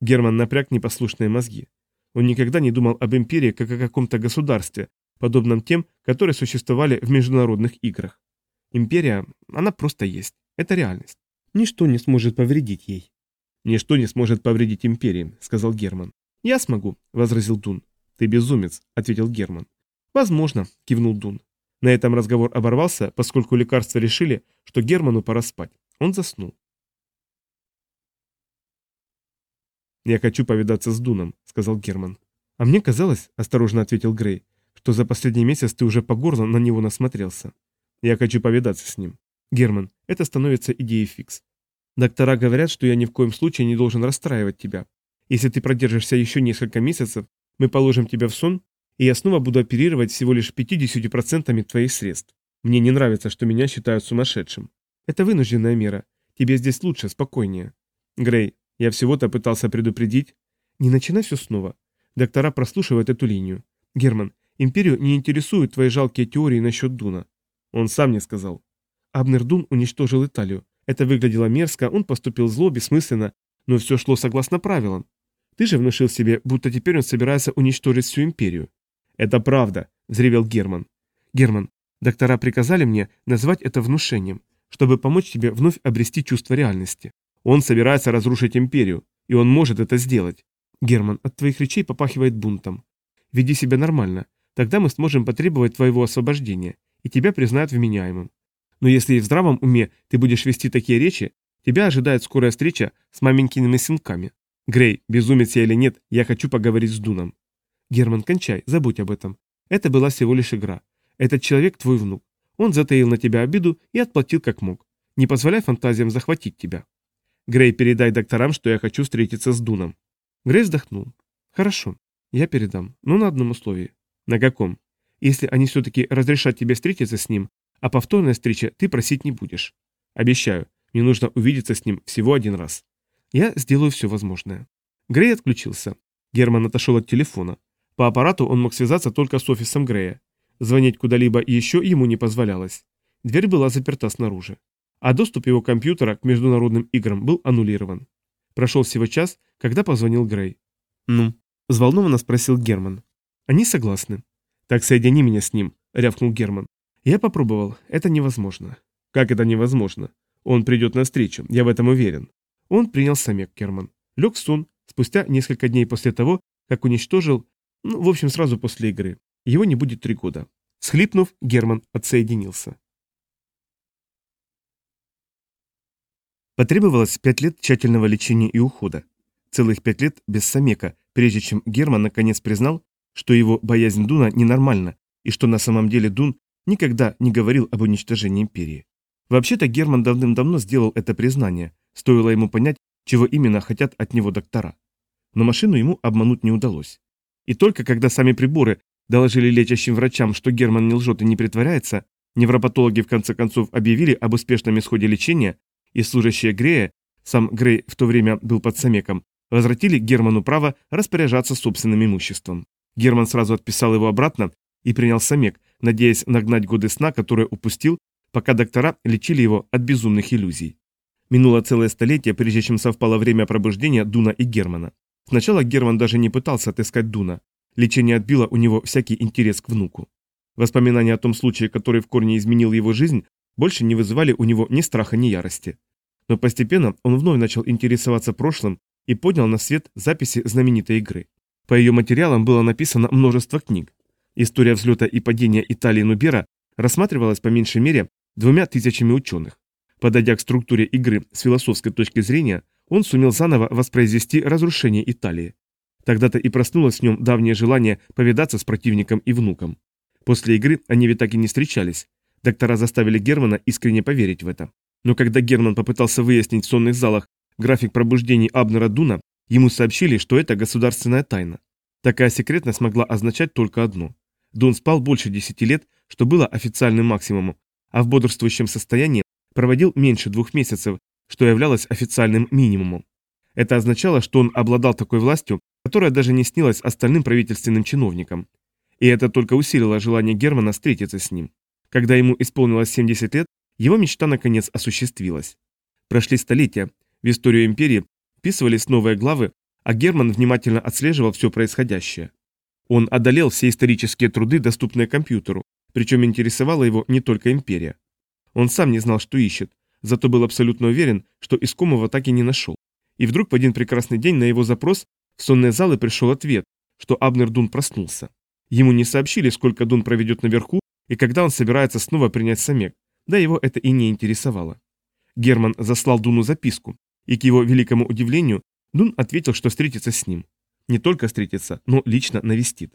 Герман напряг непослушные мозги. Он никогда не думал об империи как о каком-то государстве, подобном тем, которые существовали в международных играх. Империя, она просто есть. Это реальность. Ничто не сможет повредить ей. «Ничто не сможет повредить империи», — сказал Герман. «Я смогу», — возразил Дун. «Ты безумец», — ответил Герман. «Возможно», — кивнул Дун. На этом разговор оборвался, поскольку лекарства решили, что Герману пора спать. Он заснул. «Я хочу повидаться с Дуном», — сказал Герман. «А мне казалось», — осторожно ответил Грей, «что за последний месяц ты уже по горло на него насмотрелся. Я хочу повидаться с ним. Герман, это становится идеей фикс. Доктора говорят, что я ни в коем случае не должен расстраивать тебя. Если ты продержишься еще несколько месяцев, мы положим тебя в сон, и я снова буду оперировать всего лишь 50% твоих средств. Мне не нравится, что меня считают сумасшедшим. Это вынужденная мера. Тебе здесь лучше, спокойнее. Грей, я всего-то пытался предупредить. Не начинай все снова. Доктора прослушивают эту линию. Герман, империю не интересуют твои жалкие теории насчет Дуна. Он сам не сказал. Абнер Дун уничтожил Италию. Это выглядело мерзко, он поступил зло, бессмысленно, но все шло согласно правилам. Ты же внушил себе, будто теперь он собирается уничтожить всю империю. Это правда, взревел Герман. Герман, доктора приказали мне назвать это внушением, чтобы помочь тебе вновь обрести чувство реальности. Он собирается разрушить империю, и он может это сделать. Герман, от твоих речей попахивает бунтом. Веди себя нормально, тогда мы сможем потребовать твоего освобождения, и тебя признают вменяемым. Но если и в здравом уме ты будешь вести такие речи, тебя ожидает скорая встреча с маменькиными сынками. Грей, безумец я или нет, я хочу поговорить с Дуном. Герман, кончай, забудь об этом. Это была всего лишь игра. Этот человек твой внук. Он затаил на тебя обиду и отплатил как мог. Не позволяй фантазиям захватить тебя. Грей, передай докторам, что я хочу встретиться с Дуном. Грей вздохнул. Хорошо, я передам, но на одном условии. На каком? Если они все-таки разрешат тебе встретиться с ним, а повторной встречи ты просить не будешь. Обещаю, мне нужно увидеться с ним всего один раз. Я сделаю все возможное. Грей отключился. Герман отошел от телефона. По аппарату он мог связаться только с офисом Грея. Звонить куда-либо еще ему не позволялось. Дверь была заперта снаружи. А доступ его компьютера к международным играм был аннулирован. Прошел всего час, когда позвонил Грей. «Ну?» – взволнованно спросил Герман. «Они согласны». «Так соедини меня с ним», – рявкнул Герман. Я попробовал. Это невозможно. Как это невозможно? Он придет навстречу, я в этом уверен. Он принял самек Керман. Лег в сон спустя несколько дней после того, как уничтожил, ну, в общем, сразу после игры. Его не будет три года. Схлипнув, Герман отсоединился. Потребовалось пять лет тщательного лечения и ухода. Целых пять лет без самека, прежде чем Герман наконец признал, что его боязнь Дуна ненормальна, и что на самом деле Дун никогда не говорил об уничтожении империи. Вообще-то Герман давным-давно сделал это признание, стоило ему понять, чего именно хотят от него доктора. Но машину ему обмануть не удалось. И только когда сами приборы доложили лечащим врачам, что Герман не лжет и не притворяется, невропатологи в конце концов объявили об успешном исходе лечения, и служащие Грея, сам Грей в то время был под самеком, возвратили Герману право распоряжаться собственным имуществом. Герман сразу отписал его обратно и принял самек, надеясь нагнать годы сна, которые упустил, пока доктора лечили его от безумных иллюзий. Минуло целое столетие, прежде чем совпало время пробуждения Дуна и Германа. Сначала Герман даже не пытался отыскать Дуна. Лечение отбило у него всякий интерес к внуку. Воспоминания о том случае, который в корне изменил его жизнь, больше не вызывали у него ни страха, ни ярости. Но постепенно он вновь начал интересоваться прошлым и поднял на свет записи знаменитой игры. По ее материалам было написано множество книг. История взлета и падения Италии Нубера рассматривалась по меньшей мере двумя тысячами ученых. Подойдя к структуре игры с философской точки зрения, он сумел заново воспроизвести разрушение Италии. Тогда-то и проснулось в нем давнее желание повидаться с противником и внуком. После игры они ведь так и не встречались. Доктора заставили Германа искренне поверить в это. Но когда Герман попытался выяснить в сонных залах график пробуждений Абнера Дуна, ему сообщили, что это государственная тайна. Такая секретность могла означать только одно. Дон спал больше 10 лет, что было официальным максимумом, а в бодрствующем состоянии проводил меньше двух месяцев, что являлось официальным минимумом. Это означало, что он обладал такой властью, которая даже не снилась остальным правительственным чиновникам. И это только усилило желание Германа встретиться с ним. Когда ему исполнилось 70 лет, его мечта наконец осуществилась. Прошли столетия, в историю империи вписывались новые главы, а Герман внимательно отслеживал все происходящее. Он одолел все исторические труды, доступные компьютеру, причем интересовала его не только империя. Он сам не знал, что ищет, зато был абсолютно уверен, что искомого так и не нашел. И вдруг в один прекрасный день на его запрос в сонные залы пришел ответ, что Абнер Дун проснулся. Ему не сообщили, сколько Дун проведет наверху и когда он собирается снова принять самек, да его это и не интересовало. Герман заслал Дуну записку, и к его великому удивлению Дун ответил, что встретится с ним. Не только встретится, но лично навестит.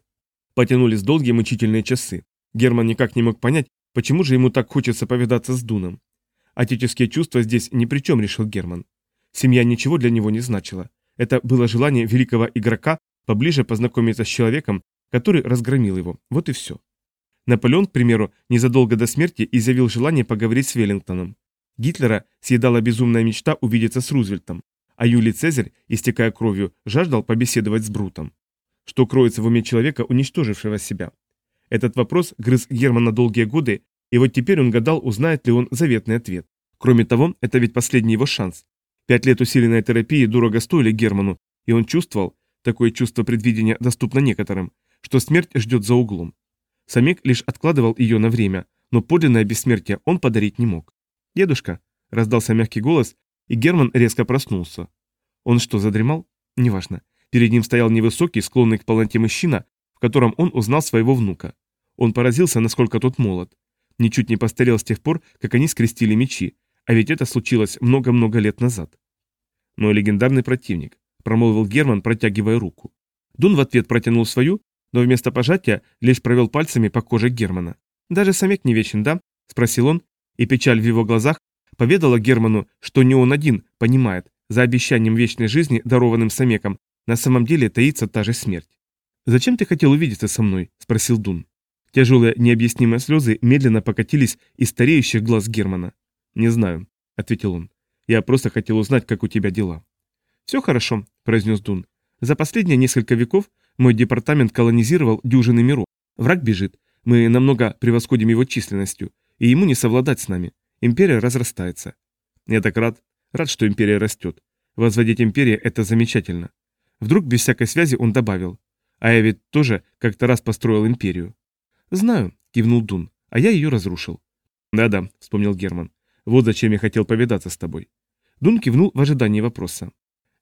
Потянулись долгие мучительные часы. Герман никак не мог понять, почему же ему так хочется повидаться с Дуном. Отеческие чувства здесь ни при чем, решил Герман. Семья ничего для него не значила. Это было желание великого игрока поближе познакомиться с человеком, который разгромил его. Вот и все. Наполеон, к примеру, незадолго до смерти изъявил желание поговорить с Веллингтоном. Гитлера съедала безумная мечта увидеться с Рузвельтом, а Юлий Цезарь, истекая кровью, жаждал побеседовать с Брутом. Что кроется в уме человека, уничтожившего себя? Этот вопрос грыз Германа долгие годы, и вот теперь он гадал, узнает ли он заветный ответ. Кроме того, это ведь последний его шанс. Пять лет усиленной терапии дорого стоили Герману, и он чувствовал, такое чувство предвидения доступно некоторым, что смерть ждет за углом. Самек лишь откладывал ее на время, но подлинное бессмертие он подарить не мог. «Дедушка», — раздался мягкий голос, и Герман резко проснулся. Он что, задремал? Неважно. Перед ним стоял невысокий, склонный к полноте мужчина, в котором он узнал своего внука. Он поразился, насколько тот молод. Ничуть не постарел с тех пор, как они скрестили мечи, а ведь это случилось много-много лет назад. Мой легендарный противник, промолвил Герман, протягивая руку. Дун в ответ протянул свою, но вместо пожатия лишь провел пальцами по коже Германа. «Даже самек не вечен, да?» – спросил он, и печаль в его глазах поведала Герману, что не он один понимает, за обещанием вечной жизни, дарованным самеком, на самом деле таится та же смерть. «Зачем ты хотел увидеться со мной?» – спросил Дун. Тяжелые необъяснимые слезы медленно покатились из стареющих глаз Германа. «Не знаю», – ответил он. «Я просто хотел узнать, как у тебя дела». «Все хорошо», – произнес Дун. «За последние несколько веков мой департамент колонизировал дюжины миров. Враг бежит. Мы намного превосходим его численностью, и ему не совладать с нами. Империя разрастается. Я так рад. Рад, что империя растет. Возводить империю – это замечательно. Вдруг без всякой связи он добавил. А я ведь тоже как-то раз построил империю. Знаю, кивнул Дун, а я ее разрушил. Да-да, вспомнил Герман. Вот зачем я хотел повидаться с тобой. Дун кивнул в ожидании вопроса.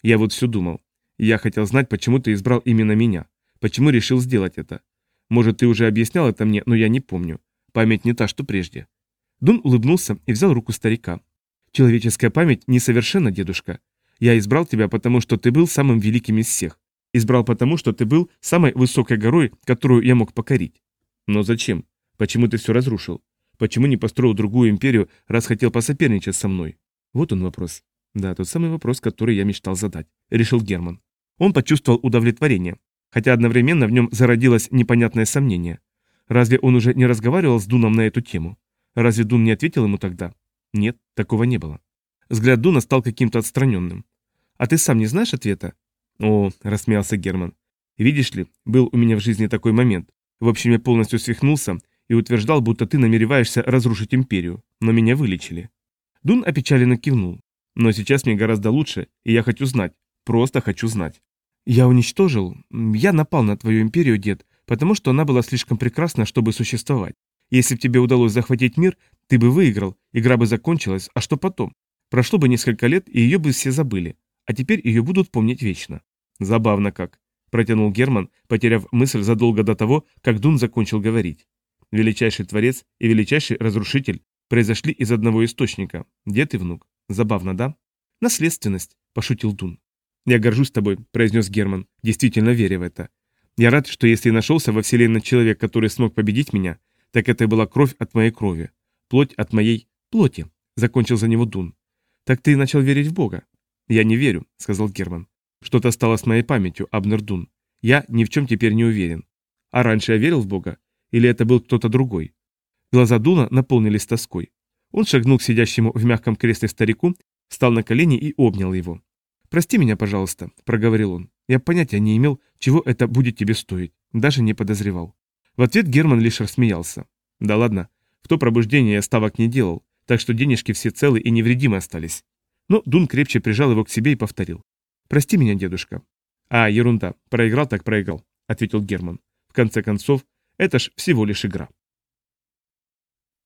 Я вот все думал. Я хотел знать, почему ты избрал именно меня. Почему решил сделать это? Может, ты уже объяснял это мне, но я не помню. Память не та, что прежде. Дун улыбнулся и взял руку старика. Человеческая память несовершенна, дедушка. Я избрал тебя, потому что ты был самым великим из всех. Избрал потому, что ты был самой высокой горой, которую я мог покорить. Но зачем? Почему ты все разрушил? Почему не построил другую империю, раз хотел посоперничать со мной? Вот он вопрос. Да, тот самый вопрос, который я мечтал задать, решил Герман. Он почувствовал удовлетворение, хотя одновременно в нем зародилось непонятное сомнение. Разве он уже не разговаривал с Дуном на эту тему? Разве Дун не ответил ему тогда? Нет, такого не было. Взгляд Дуна стал каким-то отстраненным. «А ты сам не знаешь ответа?» «О», — рассмеялся Герман. «Видишь ли, был у меня в жизни такой момент. В общем, я полностью свихнулся и утверждал, будто ты намереваешься разрушить империю, но меня вылечили». Дун опечаленно кивнул. «Но сейчас мне гораздо лучше, и я хочу знать, Просто хочу знать. Я уничтожил, я напал на твою империю, дед, потому что она была слишком прекрасна, чтобы существовать. Если бы тебе удалось захватить мир, ты бы выиграл, игра бы закончилась, а что потом? Прошло бы несколько лет, и ее бы все забыли. А теперь ее будут помнить вечно. Забавно как. Протянул Герман, потеряв мысль задолго до того, как Дун закончил говорить. Величайший творец и величайший разрушитель произошли из одного источника. Дед и внук. Забавно, да? Наследственность, пошутил Дун. «Я горжусь тобой», — произнес Герман, действительно веря в это. «Я рад, что если нашелся во Вселенной человек, который смог победить меня, так это была кровь от моей крови, плоть от моей плоти», — закончил за него Дун. «Так ты начал верить в Бога?» «Я не верю», — сказал Герман. «Что-то стало с моей памятью, Абнер Дун. Я ни в чем теперь не уверен. А раньше я верил в Бога? Или это был кто-то другой?» Глаза Дуна наполнились тоской. Он шагнул к сидящему в мягком кресле старику, встал на колени и обнял его. «Прости меня, пожалуйста», — проговорил он. «Я понятия не имел, чего это будет тебе стоить. Даже не подозревал». В ответ Герман лишь рассмеялся. «Да ладно, в то пробуждение я ставок не делал, так что денежки все целы и невредимы остались». Но Дун крепче прижал его к себе и повторил. «Прости меня, дедушка». «А, ерунда, проиграл так проиграл», — ответил Герман. В конце концов, это ж всего лишь игра.